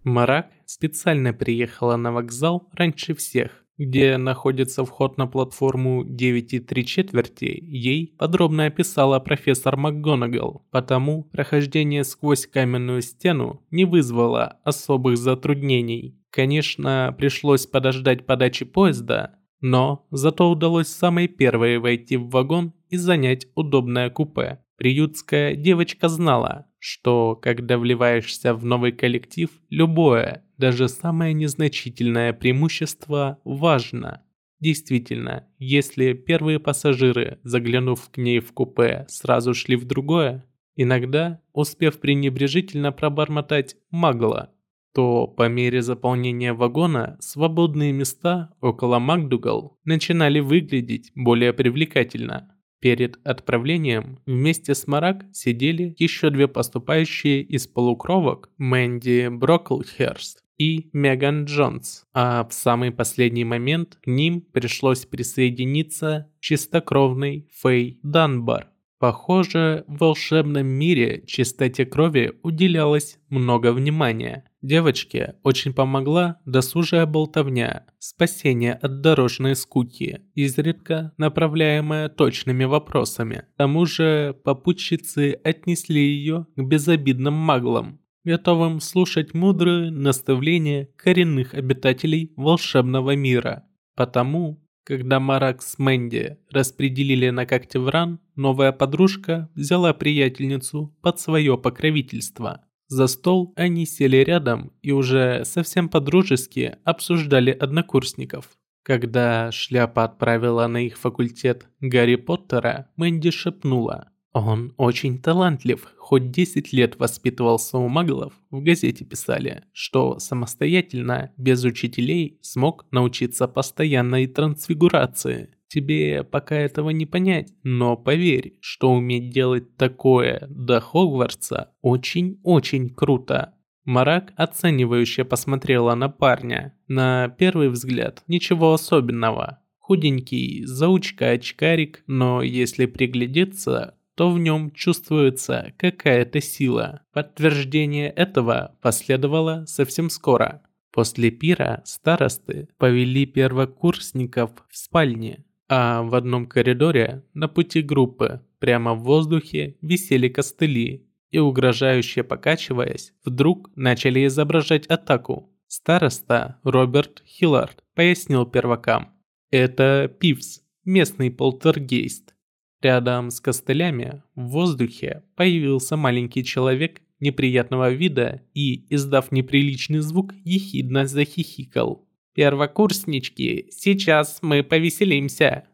Марак специально приехала на вокзал раньше всех, где находится вход на платформу 9,3 четверти, ей подробно описала профессор МакГонагал, потому прохождение сквозь каменную стену не вызвало особых затруднений. Конечно, пришлось подождать подачи поезда, но зато удалось самой первой войти в вагон и занять удобное купе. Приютская девочка знала, что когда вливаешься в новый коллектив, любое, даже самое незначительное преимущество важно. Действительно, если первые пассажиры, заглянув к ней в купе, сразу шли в другое, иногда, успев пренебрежительно пробормотать «магла», то по мере заполнения вагона свободные места около Макдугал начинали выглядеть более привлекательно. Перед отправлением вместе с Марак сидели еще две поступающие из полукровок Мэнди Броклхерст и Меган Джонс, а в самый последний момент к ним пришлось присоединиться чистокровный Фэй Данбар. Похоже, в волшебном мире чистоте крови уделялось много внимания. Девочке очень помогла досужая болтовня, спасение от дорожной скуки, изредка направляемая точными вопросами. К тому же попутчицы отнесли ее к безобидным маглам, готовым слушать мудрые наставления коренных обитателей волшебного мира. Потому когда Марак с Мэнди распределили на Когтевран, новая подружка взяла приятельницу под свое покровительство. За стол они сели рядом и уже совсем подружески обсуждали однокурсников. Когда шляпа отправила на их факультет Гарри Поттера, Мэнди шепнула. Он очень талантлив, хоть 10 лет воспитывался у маглов, в газете писали, что самостоятельно, без учителей, смог научиться постоянной трансфигурации. Тебе пока этого не понять, но поверь, что уметь делать такое до Хогвартса очень-очень круто. Марак оценивающе посмотрела на парня. На первый взгляд ничего особенного. Худенький, заучка-очкарик, но если приглядеться, то в нем чувствуется какая-то сила. Подтверждение этого последовало совсем скоро. После пира старосты повели первокурсников в спальне, а в одном коридоре на пути группы прямо в воздухе висели костыли и, угрожающе покачиваясь, вдруг начали изображать атаку. Староста Роберт Хиллард пояснил первакам. Это Пивс, местный полтергейст. Рядом с костылями в воздухе появился маленький человек неприятного вида и, издав неприличный звук, ехидно захихикал. «Первокурснички, сейчас мы повеселимся!»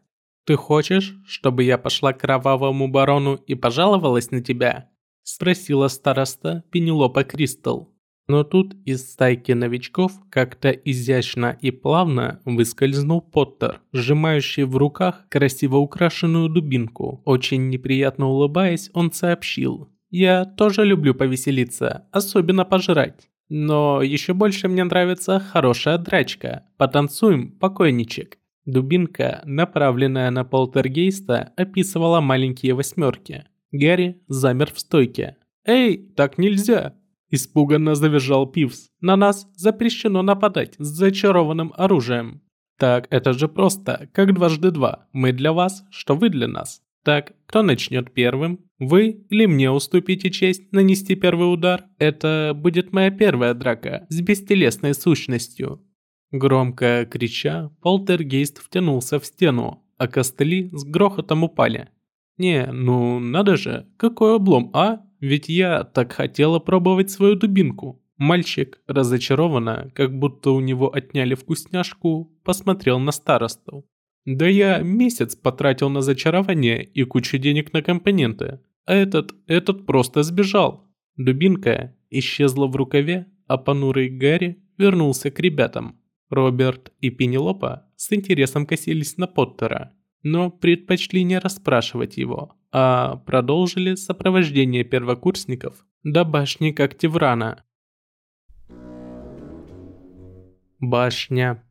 «Ты хочешь, чтобы я пошла к кровавому барону и пожаловалась на тебя?» Спросила староста Пенелопа Кристал. Но тут из стайки новичков как-то изящно и плавно выскользнул Поттер, сжимающий в руках красиво украшенную дубинку. Очень неприятно улыбаясь, он сообщил. «Я тоже люблю повеселиться, особенно пожрать. Но еще больше мне нравится хорошая драчка. Потанцуем, покойничек». Дубинка, направленная на полтергейста, описывала маленькие восьмерки. Гарри замер в стойке. «Эй, так нельзя!» Испуганно завизжал Пивс. «На нас запрещено нападать с зачарованным оружием». «Так, это же просто, как дважды два. Мы для вас, что вы для нас. Так, кто начнет первым? Вы или мне уступите честь нанести первый удар? Это будет моя первая драка с бестелесной сущностью». Громко крича, полтергейст втянулся в стену, а костыли с грохотом упали. «Не, ну надо же, какой облом, а? Ведь я так хотела пробовать свою дубинку». Мальчик, разочарованно, как будто у него отняли вкусняшку, посмотрел на старосту. «Да я месяц потратил на зачарование и кучу денег на компоненты, а этот, этот просто сбежал». Дубинка исчезла в рукаве, а понурый Гарри вернулся к ребятам. Роберт и Пенелопа с интересом косились на Поттера но предпочли не расспрашивать его, а продолжили сопровождение первокурсников до башни Когтеврана. Башня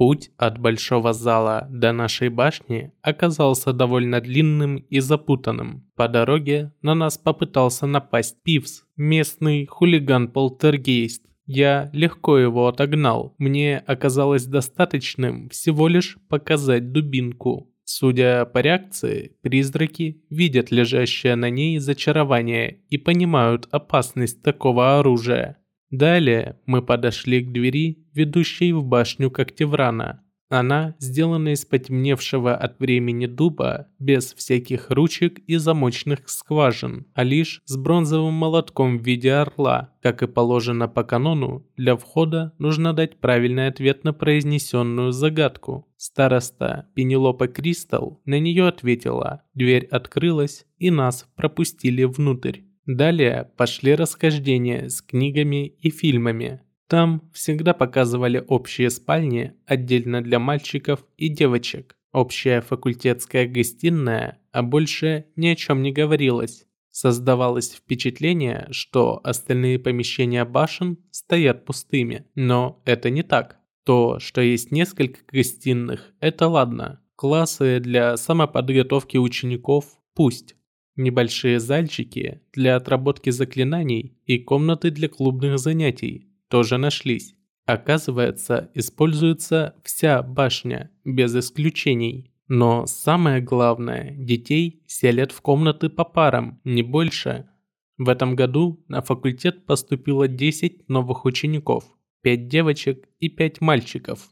Путь от большого зала до нашей башни оказался довольно длинным и запутанным. По дороге на нас попытался напасть Пивс, местный хулиган-полтергейст, я легко его отогнал. Мне оказалось достаточным всего лишь показать дубинку. Судя по реакции, призраки видят лежащее на ней зачарование и понимают опасность такого оружия. Далее мы подошли к двери, ведущей в башню Когтеврана. Она сделана из потемневшего от времени дуба, без всяких ручек и замочных скважин, а лишь с бронзовым молотком в виде орла. Как и положено по канону, для входа нужно дать правильный ответ на произнесенную загадку. Староста Пенелопа Кристал на нее ответила, дверь открылась и нас пропустили внутрь. Далее пошли расхождения с книгами и фильмами. Там всегда показывали общие спальни отдельно для мальчиков и девочек, общая факультетская гостиная, а больше ни о чем не говорилось. Создавалось впечатление, что остальные помещения башен стоят пустыми, но это не так. То, что есть несколько гостиных, это ладно. Классы для самоподготовки учеников – пусть. Небольшие зальчики для отработки заклинаний и комнаты для клубных занятий тоже нашлись. Оказывается, используется вся башня, без исключений. Но самое главное, детей селят в комнаты по парам, не больше. В этом году на факультет поступило 10 новых учеников, 5 девочек и 5 мальчиков.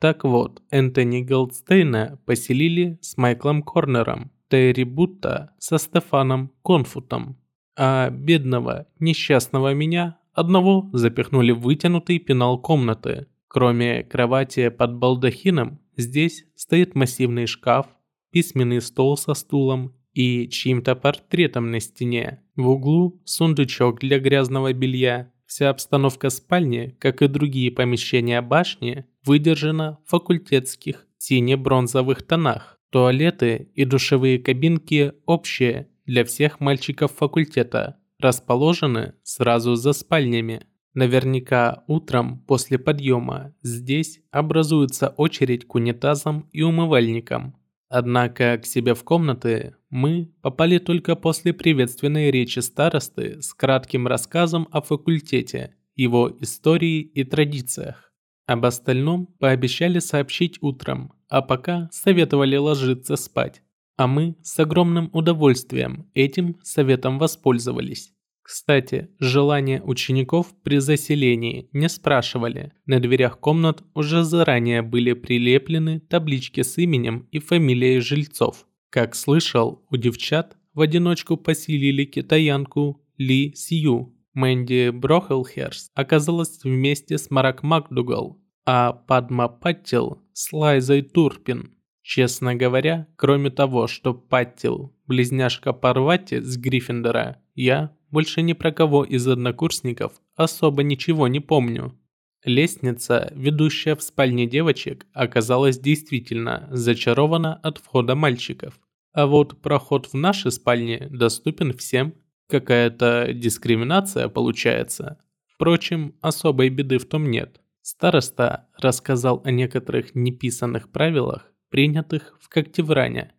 Так вот, Энтони Голдстейна поселили с Майклом Корнером, Терри Бутта со Стефаном Конфутом, а бедного, несчастного меня Одного запихнули в вытянутый пенал комнаты. Кроме кровати под балдахином, здесь стоит массивный шкаф, письменный стол со стулом и чьим-то портретом на стене. В углу сундучок для грязного белья. Вся обстановка спальни, как и другие помещения башни, выдержана в факультетских сине-бронзовых тонах. Туалеты и душевые кабинки общие для всех мальчиков факультета расположены сразу за спальнями. Наверняка утром после подъема здесь образуется очередь к унитазам и умывальникам. Однако к себе в комнаты мы попали только после приветственной речи старосты с кратким рассказом о факультете, его истории и традициях. Об остальном пообещали сообщить утром, а пока советовали ложиться спать а мы с огромным удовольствием этим советом воспользовались. Кстати, желания учеников при заселении не спрашивали. На дверях комнат уже заранее были прилеплены таблички с именем и фамилией жильцов. Как слышал, у девчат в одиночку поселили китаянку Ли Сью. Мэнди Брохелхерс оказалась вместе с Марак Макдугал, а Падма Паттил с Лайзой Турпин. Честно говоря, кроме того, что Паттил, близняшка Парвати с Гриффиндора, я больше ни про кого из однокурсников особо ничего не помню. Лестница, ведущая в спальне девочек, оказалась действительно зачарована от входа мальчиков. А вот проход в наши спальни доступен всем. Какая-то дискриминация получается. Впрочем, особой беды в том нет. Староста рассказал о некоторых неписанных правилах, принятых в Коктевране.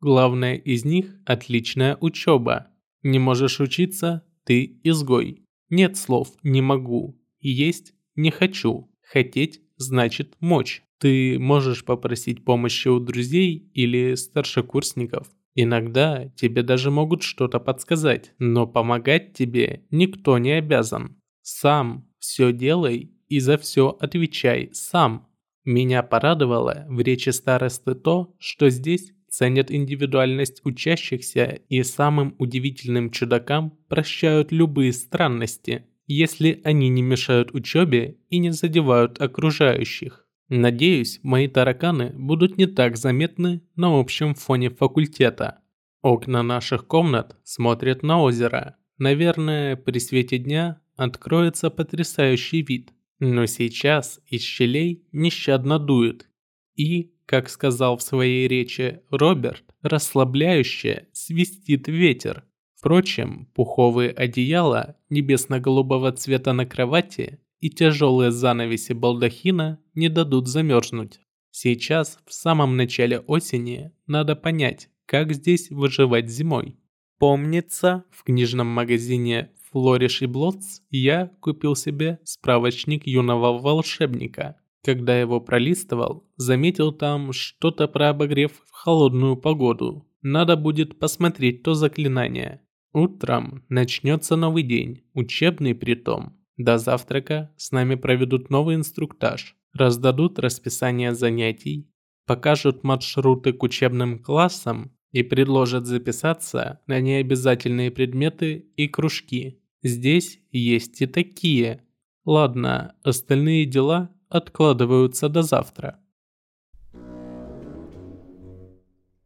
Главное из них – отличная учеба. Не можешь учиться – ты изгой. Нет слов «не могу» есть «не хочу». Хотеть – значит мочь. Ты можешь попросить помощи у друзей или старшекурсников. Иногда тебе даже могут что-то подсказать, но помогать тебе никто не обязан. Сам все делай и за все отвечай сам. Меня порадовало в речи старосты то, что здесь ценят индивидуальность учащихся и самым удивительным чудакам прощают любые странности, если они не мешают учебе и не задевают окружающих. Надеюсь, мои тараканы будут не так заметны на общем фоне факультета. Окна наших комнат смотрят на озеро. Наверное, при свете дня откроется потрясающий вид. Но сейчас из щелей нещадно дует. И, как сказал в своей речи Роберт, расслабляюще свистит ветер. Впрочем, пуховые одеяла небесно-голубого цвета на кровати и тяжелые занавеси балдахина не дадут замерзнуть. Сейчас, в самом начале осени, надо понять, как здесь выживать зимой. Помнится, в книжном магазине Флориш и Блотс я купил себе справочник юного волшебника. Когда его пролистывал, заметил там что-то про обогрев в холодную погоду. Надо будет посмотреть то заклинание. Утром начнется новый день, учебный притом. До завтрака с нами проведут новый инструктаж, раздадут расписание занятий, покажут маршруты к учебным классам и предложат записаться на необязательные предметы и кружки. Здесь есть и такие. Ладно, остальные дела откладываются до завтра.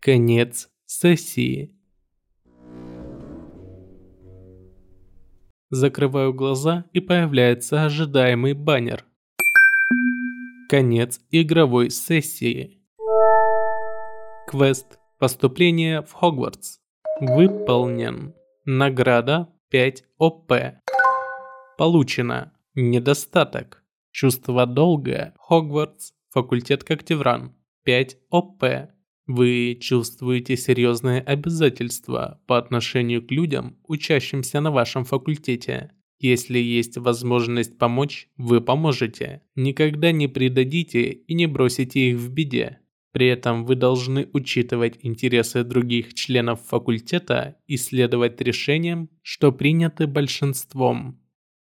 Конец сессии. Закрываю глаза и появляется ожидаемый баннер. Конец игровой сессии. Квест «Поступление в Хогвартс» выполнен. Награда 5 ОП. Получено. Недостаток. Чувство долга. Хогвартс. Факультет Коктевран. 5 ОП. Вы чувствуете серьезные обязательства по отношению к людям, учащимся на вашем факультете. Если есть возможность помочь, вы поможете. Никогда не предадите и не бросите их в беде. При этом вы должны учитывать интересы других членов факультета и следовать решениям, что приняты большинством.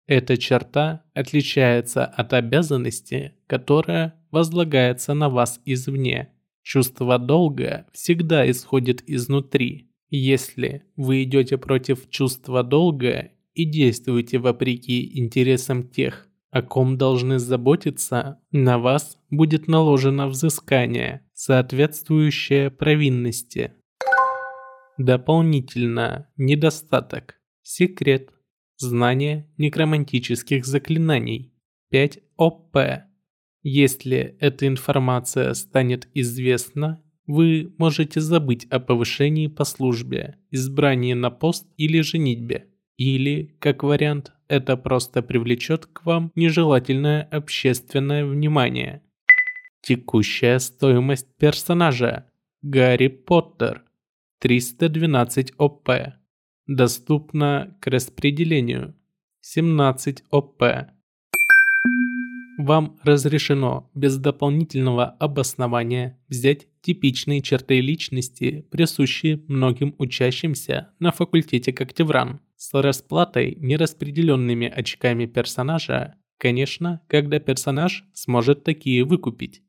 Эта черта отличается от обязанности, которая возлагается на вас извне. Чувство долга всегда исходит изнутри. Если вы идете против чувства долга и действуете вопреки интересам тех, о ком должны заботиться, на вас будет наложено взыскание, соответствующее провинности. Дополнительно недостаток. Секрет. Знание некромантических заклинаний. 5 ОП. Если эта информация станет известна, вы можете забыть о повышении по службе, избрании на пост или женитьбе. Или, как вариант, это просто привлечет к вам нежелательное общественное внимание. Текущая стоимость персонажа. Гарри Поттер. 312 ОП. Доступно к распределению. 17 ОП. Вам разрешено без дополнительного обоснования взять типичные черты личности, присущие многим учащимся на факультете Коктевран, с расплатой нераспределенными очками персонажа, конечно, когда персонаж сможет такие выкупить.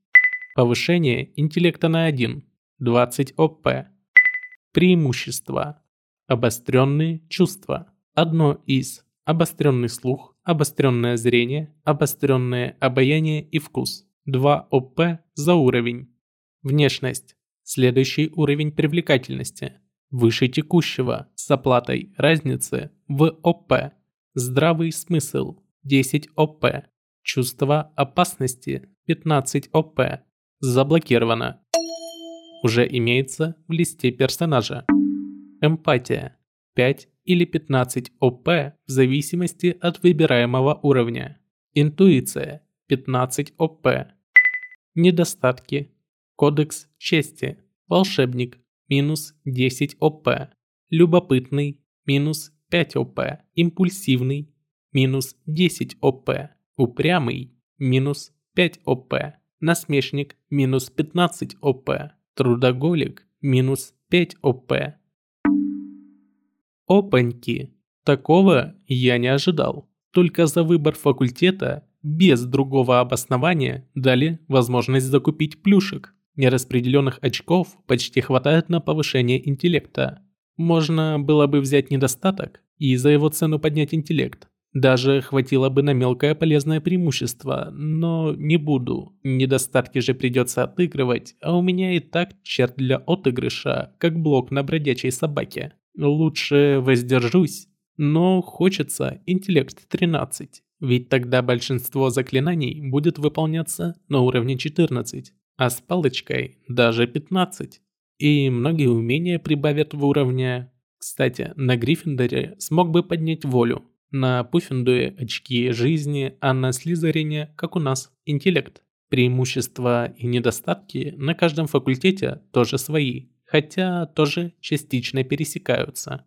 Повышение интеллекта на 1, 20 ОП. Преимущества. Обостренные чувства. Одно из обостренный слух, обостренное зрение, обостренное обаяние и вкус. 2 ОП за уровень. Внешность. Следующий уровень привлекательности. Выше текущего, с оплатой разницы в ОП. Здравый смысл 10 ОП. Чувство опасности 15 ОП. Заблокировано. Уже имеется в листе персонажа. Эмпатия 5 или 15 ОП в зависимости от выбираемого уровня. Интуиция 15 ОП. Недостатки. Кодекс чести. Волшебник. Минус 10 ОП. Любопытный. Минус 5 ОП. Импульсивный. Минус 10 ОП. Упрямый. Минус 5 ОП. Насмешник. Минус 15 ОП. Трудоголик. Минус 5 ОП. Опаньки. Такого я не ожидал. Только за выбор факультета без другого обоснования дали возможность закупить плюшек. Нераспределенных очков почти хватает на повышение интеллекта. Можно было бы взять недостаток и за его цену поднять интеллект. Даже хватило бы на мелкое полезное преимущество, но не буду. Недостатки же придется отыгрывать, а у меня и так черт для отыгрыша, как блок на бродячей собаке. Лучше воздержусь, но хочется интеллект 13. Ведь тогда большинство заклинаний будет выполняться на уровне 14, а с палочкой даже 15. И многие умения прибавят в уровне. Кстати, на Гриффиндоре смог бы поднять волю, на Пуффендуе очки жизни, а на Слизерине, как у нас, интеллект. Преимущества и недостатки на каждом факультете тоже свои, хотя тоже частично пересекаются.